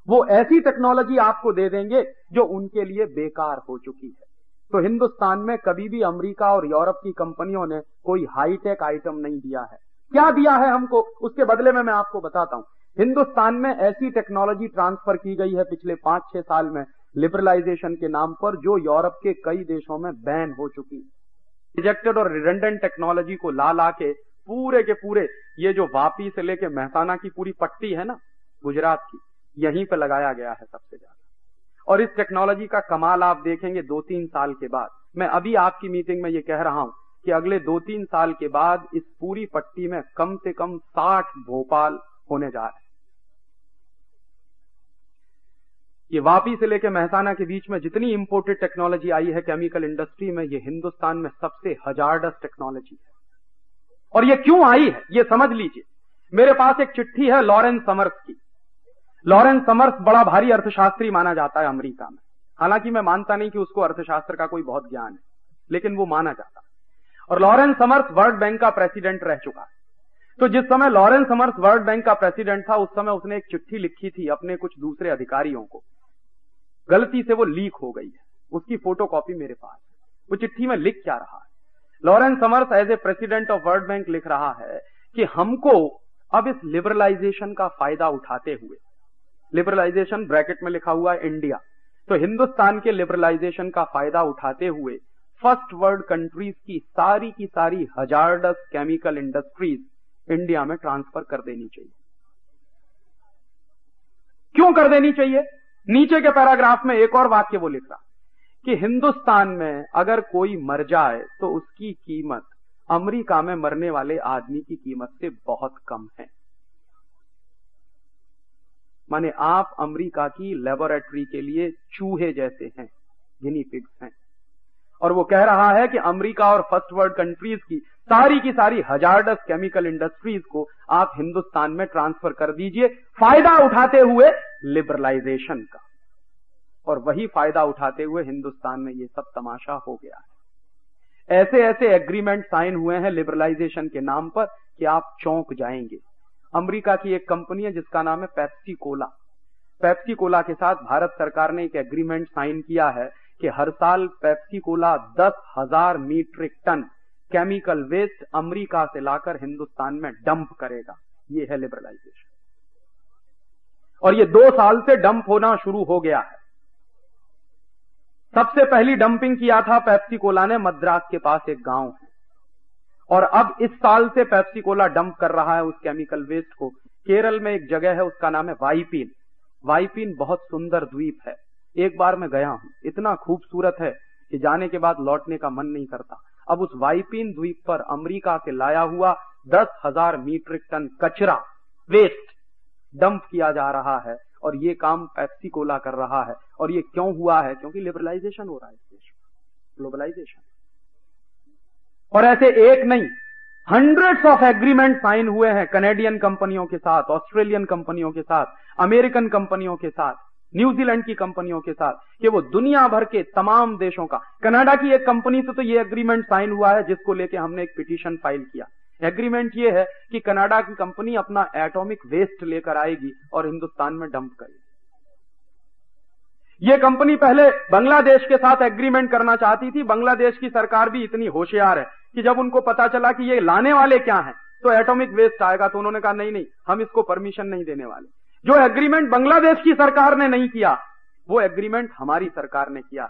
वो ऐसी टेक्नोलॉजी आपको दे देंगे जो उनके लिए बेकार हो चुकी है। तो हिंदुस्तान में कभी भी अमेरिका और यूरोप की कंपनियों ने कोई हाईटेक आइटम नहीं दिया है। क्या दिया है हमको? उसके बदले में मैं आपको बताता हूँ। हिंदुस्तान में ऐसी टेक्नोलॉजी ट्रांसफ़र की गई है पिछले पाँच छह साल में। लिबरलाइजेशन के नाम पर जो यूरोप के कई देशों में बैन हो चुकी रिजेक्टेड और रिडेंडेंट टेक्नोलॉजी को ला ला के पूरे के पूरे ये जो वापी से लेके मेहसाना की पूरी पट्टी है ना, गुजरात की, यहीं पे लगाया गया है सबसे ज़्यादा। और इस टेक्नोलॉजी का कमाल आप देखेंगे दो तीन साल के बाद। मैं अभी आपकी मीटिंग में ये कह रहा हूँ कि अगले दो तीन साल के बाद इस पूरी पट्टी में कम से कम साठ भोपाल होने जा रहे ये वापी से लेकर मेहसाना के बीच में जितनी इंपोर्टेड टेक्नोलॉजी आई है केमिकल इंडस्ट्री में, ये हिंदुस्तान में सबसे हजारडस टेक्नोलॉजी है। और ये क्यों आई है? ये समझ लीजिए। मेरे पास एक चिट्ठी है लॉरेंस समर्स की। लॉरेंस समर्स बड़ा भारी अर्थशास्त्री माना जाता है अमेरिका में। हालाँकि मैं मानता नहीं कि उसको अर्थशास्त्र का कोई बहुत ज्ञान है, लेकिन वो माना जाता है। और लॉरेंस समर्स वर्ल्ड बैंक का प्रेसिडेंट रह चुका है। तो जिस समय लॉरेंस समर्स वर्ल्ड बैंक का प्रेसिडेंट था, उस समय उसने एक चिट्ठी लिखी थी अपने कुछ दूसरे अधिकारियों को। गलती से वो लीक हो गई है। उसकी फ़ोटो कॉपी मेरे पास वो चिट्ठी में लिख क्या रहा है? Lawrence Summers as a president of World Bank लिख रहा है कि हमको अब इस लिबरलाइजेशन का फ़ायदा उठाते हुए, लिबरलाइजेशन ब्रैकेट में लिखा हुआ है इंडिया तो हिंदुस्तान के लिबरलाइजेशन का फ़ायदा उठाते हुए फ़र्स्ट वर्ल्ड कंट्रीज़ की सारी की सारी हजारडस केमिकल इंडस्ट्रीज़ इंडिया में ट्रांसफ़र कर देनी चाहिए। क्यों कर देनी चाहिए? नीचे के पैराग्राफ में एक और वाक्य वो लिख कि हिंदुस्तान में अगर कोई मर जाए तो उसकी कीमत अमेरिका में मरने वाले आदमी की कीमत से बहुत कम है। माने आप अमेरिका की लेबोरेटरी के लिए चूहे जैसे हैं, गिनी पिग्स हैं। और वो कह रहा है कि अमेरिका और फ़र्स्ट वर्ल्ड कंट्रीज़ की सारी की सारी हजारडस केमिकल इंडस्ट्रीज़ को आप हिंदुस्तान में ट्रांसफ़र कर दीजिए, फ़ायदा उठाते हुए लिबरलाइजेशन का। और वही फ़ायदा उठाते हुए हिंदुस्तान में ये सब तमाशा हो गया है। ऐसे ऐसे एग्रीमेंट साइन हुए हैं लिबरलाइजेशन के नाम पर कि आप चौंक जाएँगे। अमेरिका की एक कंपनी है जिसका नाम है पेप्सी कोला पेप्सी कोला के साथ भारत सरकार ने एक एग्रीमेंट साइन किया है कि हर साल पेप्सी कोला दस हज़ार metric ton chemical waste America से लाकर हिंदुस्तान में डंप करेगा। ये है लिबरलाइजेशन। और ये दो साल से डंप होना शुरू हो गया है। सबसे पहली डंपिंग किया था पेप्सी कोला ने, मद्रास के पास एक गाँव है। और अब इस साल से पेप्सी कोला डंप कर रहा है उस केमिकल वेस्ट को। केरल में एक जगह है, उसका नाम है वाईपीन वाईपीन बहुत सुंदर द्वीप है। एक बार मैं गया हूँ। इतना खूबसूरत है कि जाने के बाद लौटने का मन नहीं करता। अब उस वाइपिन द्वीप पर अमेरिका से लाया हुआ दस हज़ार मीट्रिक टन कचरा वेस्ट डंप किया जा रहा है और ये काम पैप्सी कोला कर रहा है। और ये क्यों हुआ है? क्योंकि लिबरलाइजेशन हो रहा है इस देश में। ग्लोबलाइजेशन और ऐसे एक नहीं हंड्रेड्स ऑफ़ एग्रीमेंट साइन हुए हैं कनेडियन कंपनियों के साथ ऑस्ट्रेलियन कंपनियों के साथ अमेरिकन कंपनियों के साथ। न्यूजीलैंड की कंपनियों के साथ कि वो दुनिया भर के तमाम देशों का, कनाडा की एक कंपनी से तो ये एग्रीमेंट साइन हुआ है, जिसको लेके हमने एक पिटीशन फ़ाइल किया। एग्रीमेंट ये है कि कनाडा की कंपनी अपना एटॉमिक वेस्ट लेकर आएगी और हिंदुस्तान में डंप करेगी। ये कंपनी पहले बांग्लादेश के साथ एग्रीमेंट करना चाहती थी, बांग्लादेश की सरकार भी इतनी होशियार है कि जब उनको पता चला कि ये लाने वाले क्या हैं तो एटॉमिक वेस्ट आएगा तो उन्होंने कहा, नहीं नहीं, हम इसको परमिशन नहीं देने वाले। जो एग्रीमेंट बांग्लादेश की सरकार ने नहीं किया, वो एग्रीमेंट हमारी सरकार ने किया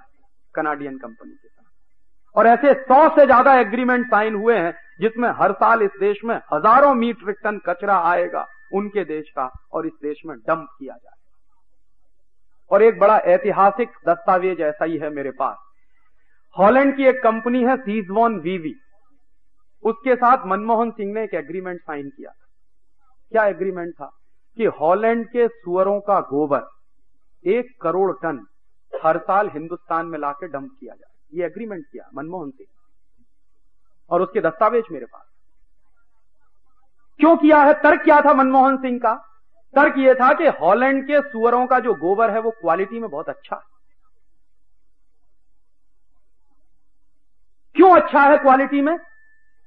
कनाडियन कंपनी के साथ। और ऐसे सौ से ज़्यादा एग्रीमेंट साइन हुए हैं, जिसमें हर साल इस देश में हज़ारों मीट्रिक टन कचरा आएगा उनके देश का और इस देश में डंप किया जाएगा। और एक बड़ा ऐतिहासिक दस्तावेज़ ऐसा ही है मेरे पास। हॉलैंड की एक कंपनी है सीजवॉन वीवी उसके साथ मनमोहन सिंह ने एक एग्रीमेंट साइन किया। था क्या एग्रीमेंट था? कि हॉलैंड के सुअरों का गोबर एक करोड़ टन हर साल हिंदुस्तान में लाकर डंप किया जाए। ये एग्रीमेंट किया, मनमोहन सिंह। और उसके दस्तावेज़ मेरे पास। क्यों किया है? तर्क क्या था मनमोहन सिंह का? तर्क यह था कि हॉलैंड के सुअरों का जो गोबर है, वो क्वालिटी में बहुत अच्छा है। क्यों अच्छा है क्वालिटी में?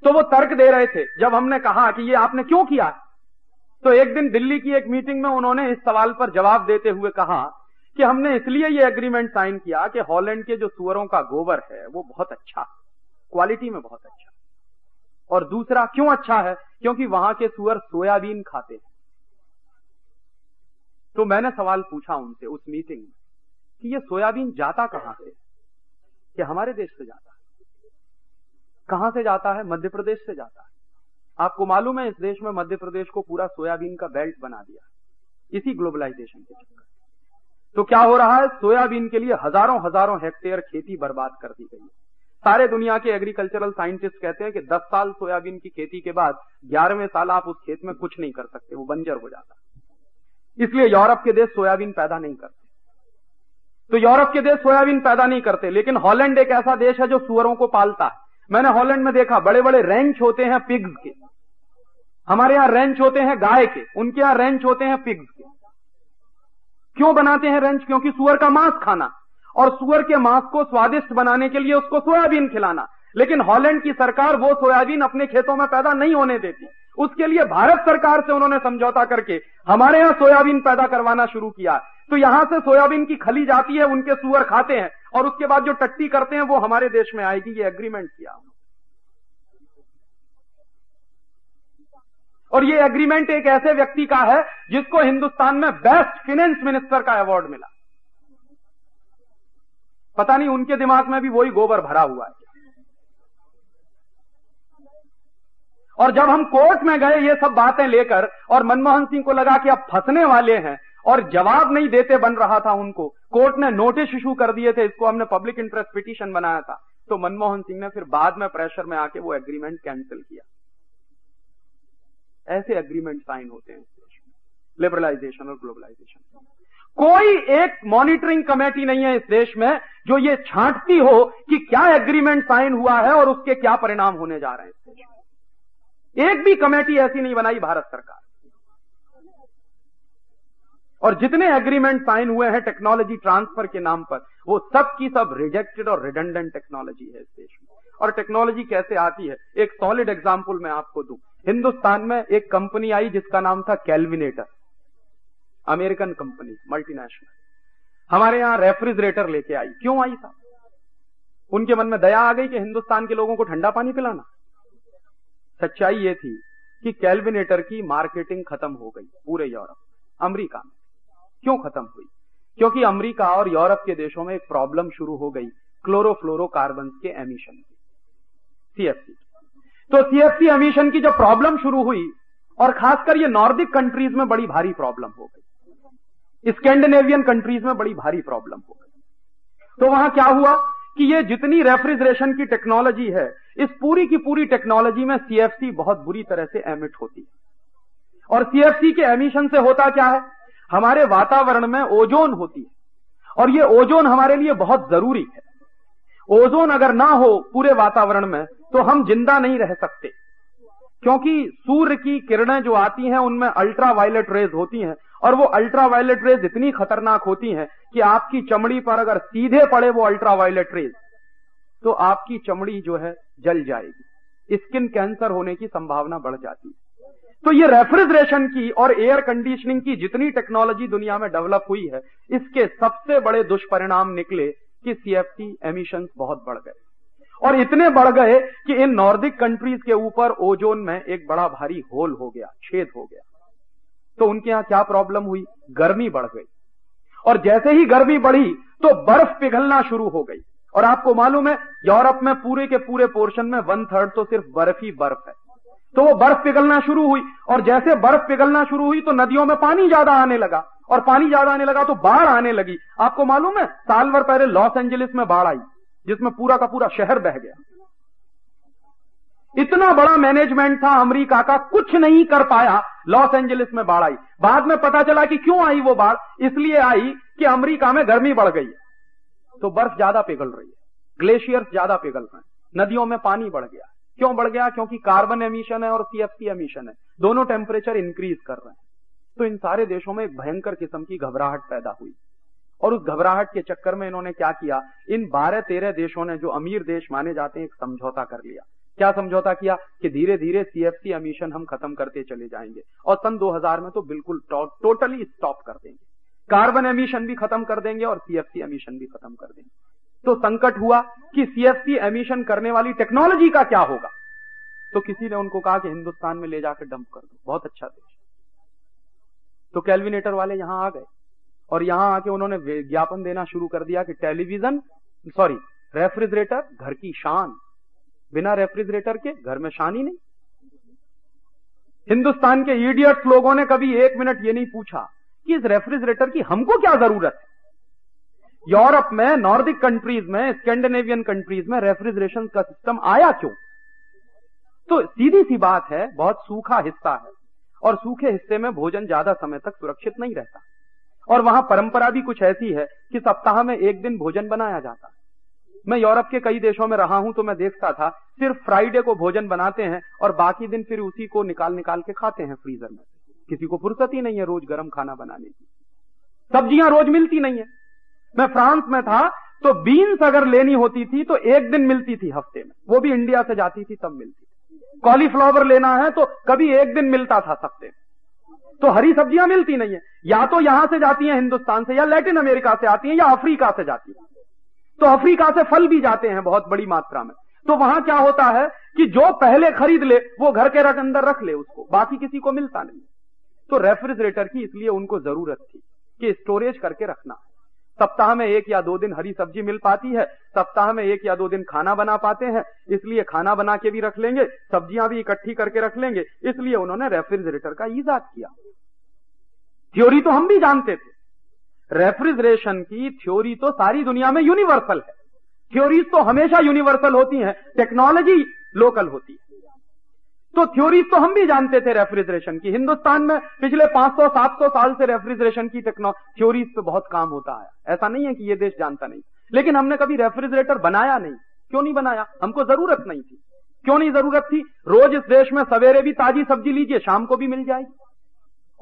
तो वो तर्क दे रहे थे, जब हमने कहा कि ये आपने क्यों किया तो एक दिन दिल्ली की एक मीटिंग में उन्होंने इस सवाल पर जवाब देते हुए कहा कि हमने इसलिए ये एग्रीमेंट साइन किया कि हॉलैंड के जो सुअरों का गोबर है, वो बहुत अच्छा क्वालिटी में बहुत अच्छा और दूसरा, क्यों अच्छा है? क्योंकि वहाँ के सुअर सोयाबीन खाते हैं। तो मैंने सवाल पूछा उनसे उस मीटिंग में कि ये सोयाबीन जाता कहाँ से? कि हमारे देश से जाता है। कहाँ से जाता है? मध्य प्रदेश से जाता है। आपको मालूम है, इस देश में मध्य प्रदेश को पूरा सोयाबीन का बेल्ट बना दिया। इसी ग्लोबलाइजेशन के चक्कर तो क्या हो रहा है? सोयाबीन के लिए हज़ारों हज़ारों हेक्टेयर खेती बर्बाद कर दी गई है। सारे दुनिया के एग्रीकल्चरल साइंटिस्ट कहते हैं कि 10 साल सोयाबीन की खेती के बाद ग्यारहवें साल आप उस खेत में कुछ नहीं कर सकते, वो बंजर हो जाता इसलिए यूरोप के देश सोयाबीन पैदा नहीं करते। तो यूरोप के देश सोयाबीन पैदा नहीं करते, लेकिन हॉलैंड एक ऐसा देश है जो सुअरों को पालता है। मैंने हॉलैंड में देखा बड़े बड़े रेंच होते हैं पिग्स के। हमारे यहाँ रेंच होते हैं गाय के। उनके यहाँ रेंच होते हैं पिग्स के। क्यों बनाते हैं रेंच क्योंकि सुअर का मांस खाना और सुअर के मांस को स्वादिष्ट बनाने के लिए उसको सोयाबीन खिलाना। लेकिन हॉलैंड की सरकार वो सोयाबीन अपने खेतों में पैदा नहीं होने देती। उसके लिए भारत सरकार से उन्होंने समझौता करके हमारे यहाँ सोयाबीन पैदा करवाना शुरू किया। तो यहाँ से सोयाबीन की खली जाती है, उनके सुअर खाते हैं, और उसके बाद जो टट्टी करते हैं, वो हमारे देश में आएगी। ये एग्रीमेंट किया और ये एग्रीमेंट एक ऐसे व्यक्ति का है, जिसको हिंदुस्तान में बेस्ट फिनेंस मिनिस्टर का अवार्ड मिला। पता नहीं, उनके दिमाग में भी वही गोबर भरा हुआ है। और जब हम कोर्ट में गए ये सब बातें लेकर, और मनमोहन सिंह को लगा कि अब फंसने वाले हैं, और जवाब नहीं देते बन रहा था उनको, कोर्ट ने नोटिस इशू कर दिए थे, इसको हमने पब्लिक इंटरेस्ट पिटीशन बनाया था तो मनमोहन सिंह ने फिर बाद में प्रेशर में आके वो एग्रीमेंट कैंसिल किया। ऐसे एग्रीमेंट साइन होते हैं लिबरलाइजेशन और ग्लोबलाइजेशन। कोई एक मॉनिटरिंग कमेटी नहीं है इस देश में जो ये छांटती हो कि क्या एग्रीमेंट साइन हुआ है और उसके क्या परिणाम होने जा रहे हैं। एक भी कमेटी ऐसी नहीं बनाई भारत सरकार। और जितने एग्रीमेंट साइन हुए हैं टेक्नोलॉजी ट्रांसफ़र के नाम पर, वो सब की सब रिजेक्टेड और रिडेंडेंट टेक्नोलॉजी है इस देश में। और टेक्नोलॉजी कैसे आती है? एक सॉलिड एग्ज़ाम्पल मैं आपको दू। हिंदुस्तान में एक कंपनी आई जिसका नाम था कैलविनेटर अमेरिकन कंपनी मल्टीनेशनल हमारे यहाँ रेफ्रिजरेटर लेके आई। क्यों आई था उनके मन में दया आ गई कि हिंदुस्तान के लोगों को ठंडा पानी पिलाना। सच्चाई ये थी कि कैलविनेटर की मार्केटिंग खत्म हो गई पूरे यूरोप। अमेरिका में। क्यों खत्म हुई? क्योंकि अमेरिका और यूरोप के देशों में एक प्रॉब्लम शुरू हो गई क्लोरोफ्लोरोकार्बन के एमिशन की। सीएफसी तो सीएफसी एमिशन की जब प्रॉब्लम शुरू हुई, और खासकर ये नॉर्दिक कंट्रीज़ में बड़ी भारी प्रॉब्लम हो गई। स्कैंडिनेवियन कंट्रीज़ में बड़ी भारी प्रॉब्लम हो गई। तो वहाँ क्या हुआ? कि ये जितनी रेफ्रिजरेशन की टेक्नोलॉजी है, इस पूरी की पूरी टेक्नोलॉजी में सीएफसी बहुत बुरी तरह से एमिट होती है। और सीएफसी के एमिशन से होता क्या है? हमारे वातावरण में ओजोन होती है। और ये ओजोन हमारे लिए बहुत ज़रूरी है। ओजोन अगर ना हो पूरे वातावरण में तो हम ज़िंदा नहीं रह सकते। क्योंकि सूर्य की किरणें जो आती हैं, उनमें अल्ट्रा वायलेट रेज होती हैं और वो अल्ट्रा वायलेट रेज इतनी खतरनाक होती हैं कि आपकी चमड़ी पर अगर सीधे पड़े वो अल्ट्रा वायलेट रेज तो आपकी चमड़ी जो है जल जाएगी। स्किन कैंसर होने की संभावना बढ़ जाती है। तो ये रेफ्रिजरेशन की और एयर कंडीशनिंग की जितनी टेक्नोलॉजी दुनिया में डेवलप हुई है, इसके सबसे बड़े दुष्परिणाम निकले कि सीएफटी एमिशन बहुत बढ़ गए। और इतने बढ़ गए कि इन नॉर्दिक कंट्रीज़ के ऊपर ओजोन में एक बड़ा भारी होल हो गया, छेद हो गया। तो उनके यहाँ क्या प्रॉब्लम हुई? गर्मी बढ़ गई। और जैसे ही गर्मी बढ़ी तो बर्फ़ पिघलना शुरू हो गई। और आपको मालूम है, यूरोप में पूरे के पूरे पोर्शन में वन थर्ड तो सिर्फ़ बर्फ़ ही बर्फ़ है। तो वो बर्फ़ पिघलना शुरू हुई। और जैसे बर्फ़ पिघलना शुरू हुई तो नदियों में पानी ज़्यादा आने लगा। और पानी ज़्यादा आने लगा तो बाढ़ आने लगी। आपको मालूम है साल भर पहले लॉस एंजलिस में बाढ़ आई, जिसमें पूरा का पूरा शहर बह गया। इतना बड़ा मैनेजमेंट था अमेरिका का, कुछ नहीं कर पाया। लॉस एंजलिस में बाढ़ आई। बाद में पता चला कि क्यों आई वो बाढ़? इसलिए आई कि अमेरिका में गर्मी बढ़ गई है। तो बर्फ़ ज़्यादा पिघल रही है। ग्लेशियर्स ज़्यादा पिघल रहे हैं। नदियों में पानी बढ़ गया। क्यों बढ़ गया? क्योंकि कार्बन एमिशन है और सीएफसी एमिशन है। दोनों टेम्परेचर इंक्रीज कर रहे हैं। तो इन सारे देशों में एक भयंकर किस्म की घबराहट पैदा हुई। और उस घबराहट के चक्कर में इन्होंने क्या किया? इन बारह तेरह देशों ने जो अमीर देश माने जाते हैं, एक समझौता कर लिया। क्या समझौता किया कि धीरे धीरे सीएफसी एमिशन हम खत्म करते चले जाएँगे और सन 2000 में तो बिल्कुल टो, टोटली स्टॉप कर देंगे। कार्बन एमिशन भी खत्म कर देंगे और सीएफसी एमिशन भी खत्म कर देंगे। तो संकट हुआ कि सीएफसी एमिशन करने वाली टेक्नोलॉजी का क्या होगा? तो किसी ने उनको कहा कि हिंदुस्तान में ले जाकर डंप कर दो। बहुत अच्छा देश तो कैलविनेटर वाले यहाँ आ गए और यहाँ आके उन्होंने विज्ञापन देना शुरू कर दिया कि टेलीविज़न सॉरी रेफ्रिजरेटर घर की शान बिना रेफ्रिजरेटर के घर में शान ही नहीं। हिंदुस्तान के इडियट्स लोगों ने कभी एक मिनट ये नहीं पूछा कि इस रेफ्रिजरेटर की हमको क्या ज़रूरत है? यूरोप में नॉर्दिक कंट्रीज़ में, स्कैंडिनेवियन कंट्रीज़ में रेफ्रिजरेशन का सिस्टम आया क्यों? तो सीधी सी बात है, बहुत सूखा हिस्सा है और सूखे हिस्से में भोजन ज़्यादा समय तक सुरक्षित नहीं रहता। और वहाँ परंपरा भी कुछ ऐसी है कि सप्ताह में एक दिन भोजन बनाया जाता है। मैं यूरोप के कई देशों में रहा हूँ तो मैं देखता था, सिर्फ़ फ्राइडे को भोजन बनाते हैं और बाकी दिन फिर उसी को निकाल निकाल के खाते हैं फ्रीजर में। किसी को फुर्सत ही नहीं है रोज गर्म खाना बनाने की। सब्ज़ियाँ रोज मिलती नहीं है। मैं फ्रांस में था तो बीन्स अगर लेनी होती थी तो एक दिन मिलती थी हफ़्ते में। वो भी इंडिया से जाती थी, तब मिलती कॉलीफ्लावर लेना है तो कभी एक दिन मिलता था हफ़्ते में। तो हरी सब्ज़ियाँ मिलती नहीं है। या तो यहाँ से जाती हैं हिंदुस्तान से, या लैटिन अमेरिका से आती हैं, या अफ्रीका से जाती है। तो अफ्रीका से फल भी जाते हैं बहुत बड़ी मात्रा में। तो वहाँ क्या होता है कि जो पहले खरीद ले, वो घर के रख अंदर रख ले उसको, बाकी किसी को मिलता नहीं। तो रेफ्रिजरेटर की इसलिए उनको ज़रूरत थी कि स्टोरेज करके रखना। सप्ताह में एक या दो दिन हरी सब्ज़ी मिल पाती है, सप्ताह में एक या दो दिन खाना बना पाते हैं, इसलिए खाना बना के भी रख लेंगे, सब्ज़ियाँ भी इकट्ठी करके रख लेंगे, इसलिए उन्होंने रेफ्रिजरेटर का ईजाद किया। थ्योरी तो हम भी जानते थे। रेफ्रिजरेशन की थ्योरी तो सारी दुनिया में यूनिवर्सल है। थ्योरीज तो हमेशा यूनिवर्सल होती हैं, टेक्नोलॉजी लोकल होती है। तो थ्योरीज तो हम भी जानते थे रेफ्रिजरेशन की। हिंदुस्तान में पिछले 500-700 साल से रेफ्रिजरेशन की टेक्नो, थ्योरीज पे बहुत काम होता है ऐसा नहीं है कि ये देश जानता नहीं। लेकिन हमने कभी रेफ्रिजरेटर बनाया नहीं। क्यों नहीं बनाया? हमको ज़रूरत नहीं थी। क्यों नहीं ज़रूरत थी? रोज इस देश में सवेरे भी ताजी सब्ज़ी लीजिए, शाम को भी मिल जाएगी।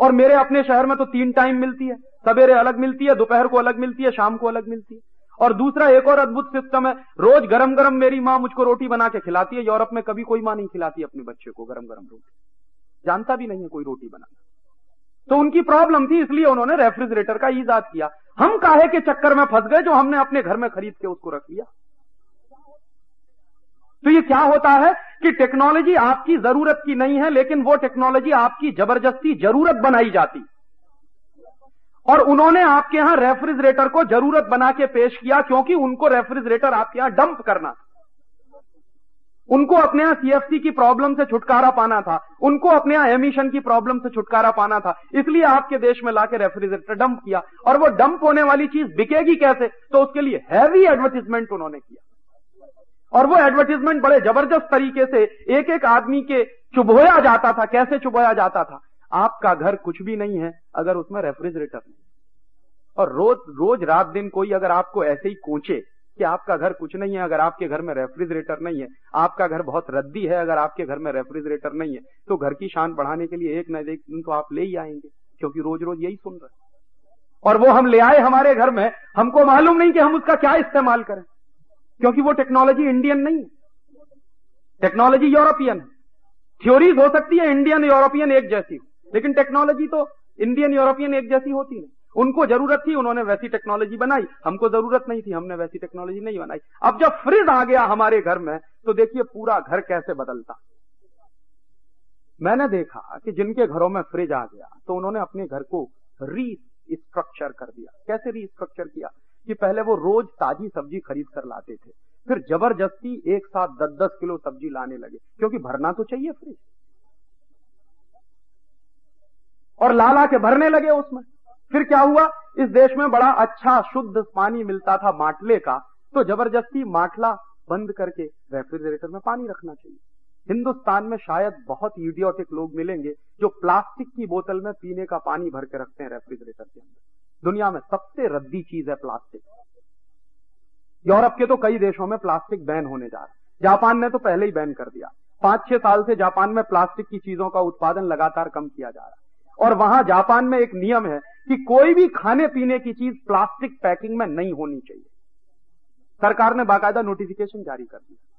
और मेरे अपने शहर में तो तीन टाइम मिलती है। सवेरे अलग मिलती है, दोपहर को अलग मिलती है, शाम को अलग मिलती है। और दूसरा एक और अद्भुत सिस्टम है, रोज गरम गरम मेरी माँ मुझको रोटी बना के खिलाती है। यूरोप में कभी कोई माँ नहीं खिलाती अपने बच्चे को गरम गरम रोटी। जानता भी नहीं है कोई रोटी बनाना। तो उनकी प्रॉब्लम थी, इसलिए उन्होंने रेफ्रिजरेटर का ईजाद किया। हम काहे के चक्कर में फंस गए जो हमने अपने घर में खरीद के उसको रख लिया? तो ये क्या होता है कि टेक्नोलॉजी आपकी ज़रूरत की नहीं है, लेकिन वो टेक्नोलॉजी आपकी ज़बरदस्ती ज़रूरत बनाई जाती। और उन्होंने आपके यहाँ रेफ्रिजरेटर को ज़रूरत बना के पेश किया क्योंकि उनको रेफ्रिजरेटर आपके यहाँ डंप करना। उनको अपने यहाँ सीएफसी की प्रॉब्लम से छुटकारा पाना था। उनको अपने यहाँ एमिशन की प्रॉब्लम से छुटकारा पाना था। इसलिए आपके देश में लाके रेफ्रिजरेटर डंप किया। और वो डंप होने वाली चीज़ बिकेगी कैसे? तो उसके लिए हैवी एडवर्टीजमेंट उन्होंने किया। और वो एडवर्टीजमेंट बड़े ज़बरदस्त तरीके से एक एक आदमी के चुभोया जाता था, कैसे चुभोया जाता था? आपका घर कुछ भी नहीं है अगर उसमें रेफ्रिजरेटर नहीं। और रोज रोज रात दिन कोई अगर आपको ऐसे ही कोचे कि आपका घर कुछ नहीं है अगर आपके घर में रेफ्रिजरेटर नहीं है, आपका घर बहुत रद्दी है अगर आपके घर में रेफ्रिजरेटर नहीं है तो घर की शान बढ़ाने के लिए एक न एक दिन तो आप ले ही आएँगे, क्योंकि रोज रोज यही सुन रहे और वो हम ले आए हमारे घर में, हमको मालूम नहीं कि हम उसका क्या इस्तेमाल करें। क्योंकि वो टेक्नोलॉजी इंडियन नहीं है। टेक्नोलॉजी यूरोपियन है। थ्योरीज हो सकती है इंडियन यूरोपियन एक जैसी लेकिन टेक्नोलॉजी तो इंडियन यूरोपियन एक जैसी होती है। उनको ज़रूरत थी, उन्होंने वैसी टेक्नोलॉजी बनाई। हमको ज़रूरत नहीं थी, हमने वैसी टेक्नोलॉजी नहीं बनाई। अब जब फ्रिज आ गया हमारे घर में तो देखिए पूरा घर कैसे बदलता। मैंने देखा कि जिनके घरों में फ्रिज आ गया तो उन्होंने अपने घर को री स्ट्रक्चर कर दिया। कैसे रीस्ट्रक्चर किया? कि पहले वो रोज ताजी सब्ज़ी खरीद कर लाते थे। फिर ज़बरदस्ती एक साथ दस दस किलो सब्ज़ी लाने लगे, क्योंकि भरना तो चाहिए फ्रिज। और लाला के भरने लगे उसमें। फिर क्या हुआ? इस देश में बड़ा अच्छा शुद्ध पानी मिलता था माटले का तो ज़बरदस्ती माटला बंद करके रेफ्रिजरेटर में पानी रखना चाहिए। हिंदुस्तान में शायद बहुत ईडियोटिक लोग मिलेंगे जो प्लास्टिक की बोतल में पीने का पानी भर के रखते हैं रेफ्रिजरेटर के अंदर। दुनिया में सबसे रद्दी चीज़ है प्लास्टिक। यूरोप के तो कई देशों में प्लास्टिक बैन होने जा रहा है। जापान ने तो पहले ही बैन कर दिया। पाँच छह साल से जापान में प्लास्टिक की चीज़ों का उत्पादन लगातार कम किया जा रहा है। और वहाँ जापान में एक नियम है कि कोई भी खाने पीने की चीज़ प्लास्टिक पैकिंग में नहीं होनी चाहिए। सरकार ने बाकायदा नोटिफिकेशन जारी कर दिया।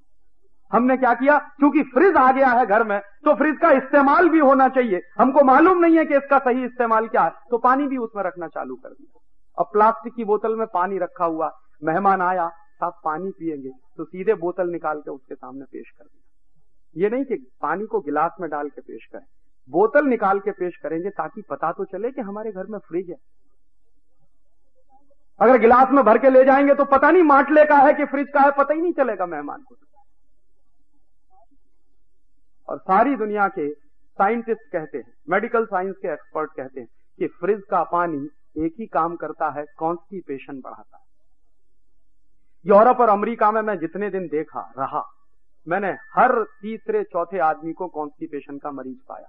हमने क्या किया? क्योंकि फ्रिज आ गया है घर में तो फ्रिज का इस्तेमाल भी होना चाहिए। हमको मालूम नहीं है कि इसका सही इस्तेमाल क्या है तो पानी भी उसमें रखना चालू कर दिया। अब प्लास्टिक की बोतल में पानी रखा हुआ, मेहमान आया, साहब पानी पिएँगे तो सीधे बोतल निकाल के उसके सामने पेश कर दिया। ये नहीं कि पानी को गिलास में डाल के पेश करें। बोतल निकाल के पेश करेंगे ताकि पता तो चले कि हमारे घर में फ्रिज है। अगर गिलास में भर के ले जाएँगे तो पता नहीं माटले का है कि फ्रिज का है, पता ही नहीं चलेगा मेहमान को। और सारी दुनिया के साइंटिस्ट कहते हैं, मेडिकल साइंस के एक्सपर्ट कहते हैं कि फ्रिज का पानी एक ही काम करता है, कॉन्स्टिपेशन बढ़ाता है। यूरोप और अमेरिका में मैं जितने दिन देखा, रहा, मैंने हर तीसरे चौथे आदमी को कॉन्स्टिपेशन का मरीज़ पाया।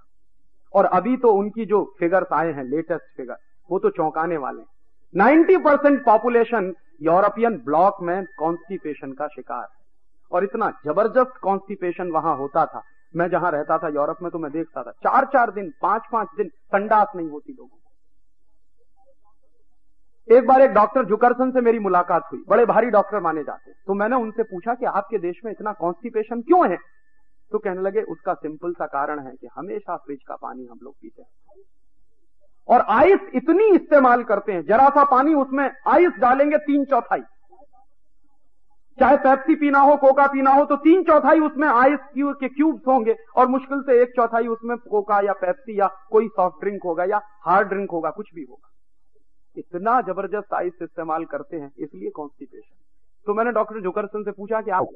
और अभी तो उनकी जो फिगर्स आए हैं, लेटेस्ट फिगर, वो तो चौंकाने वाले हैं। 90 परसेंट पॉपुलेशन यूरोपियन ब्लॉक में कॉन्स्टिपेशन का शिकार है। और इतना ज़बरदस्त कॉन्स्टिपेशन वहाँ होता था मैं जहाँ रहता था यूरोप में तो मैं देखता था। चार चार दिन पाँच पाँच दिन संडास नहीं होती लोगों को। एक बार एक डॉक्टर जुकरसन से मेरी मुलाकात हुई। बड़े भारी डॉक्टर माने जाते तो मैंने उनसे पूछा कि आपके देश में इतना कॉन्स्टिपेशन क्यों है? तो कहने लगे, उसका सिंपल सा कारण है कि हमेशा फ्रिज का पानी हम लोग पीते हैं। और आइस इतनी इस्तेमाल करते हैं, जरा सा पानी उसमें आइस डालेंगे तीन चौथाई। चाहे पेप्सी पीना हो, कोका पीना हो तो तीन चौथाई उसमें आइस के क्यूब्स होंगे और मुश्किल से एक चौथाई उसमें कोका या पेप्सी या कोई सॉफ्ट ड्रिंक होगा या हार्ड ड्रिंक होगा, कुछ भी होगा। इतना ज़बरदस्त आइस इस्तेमाल करते हैं, इसलिए कॉन्स्टिपेशन तो मैंने डॉक्टर जोकरसन से पूछा कि आप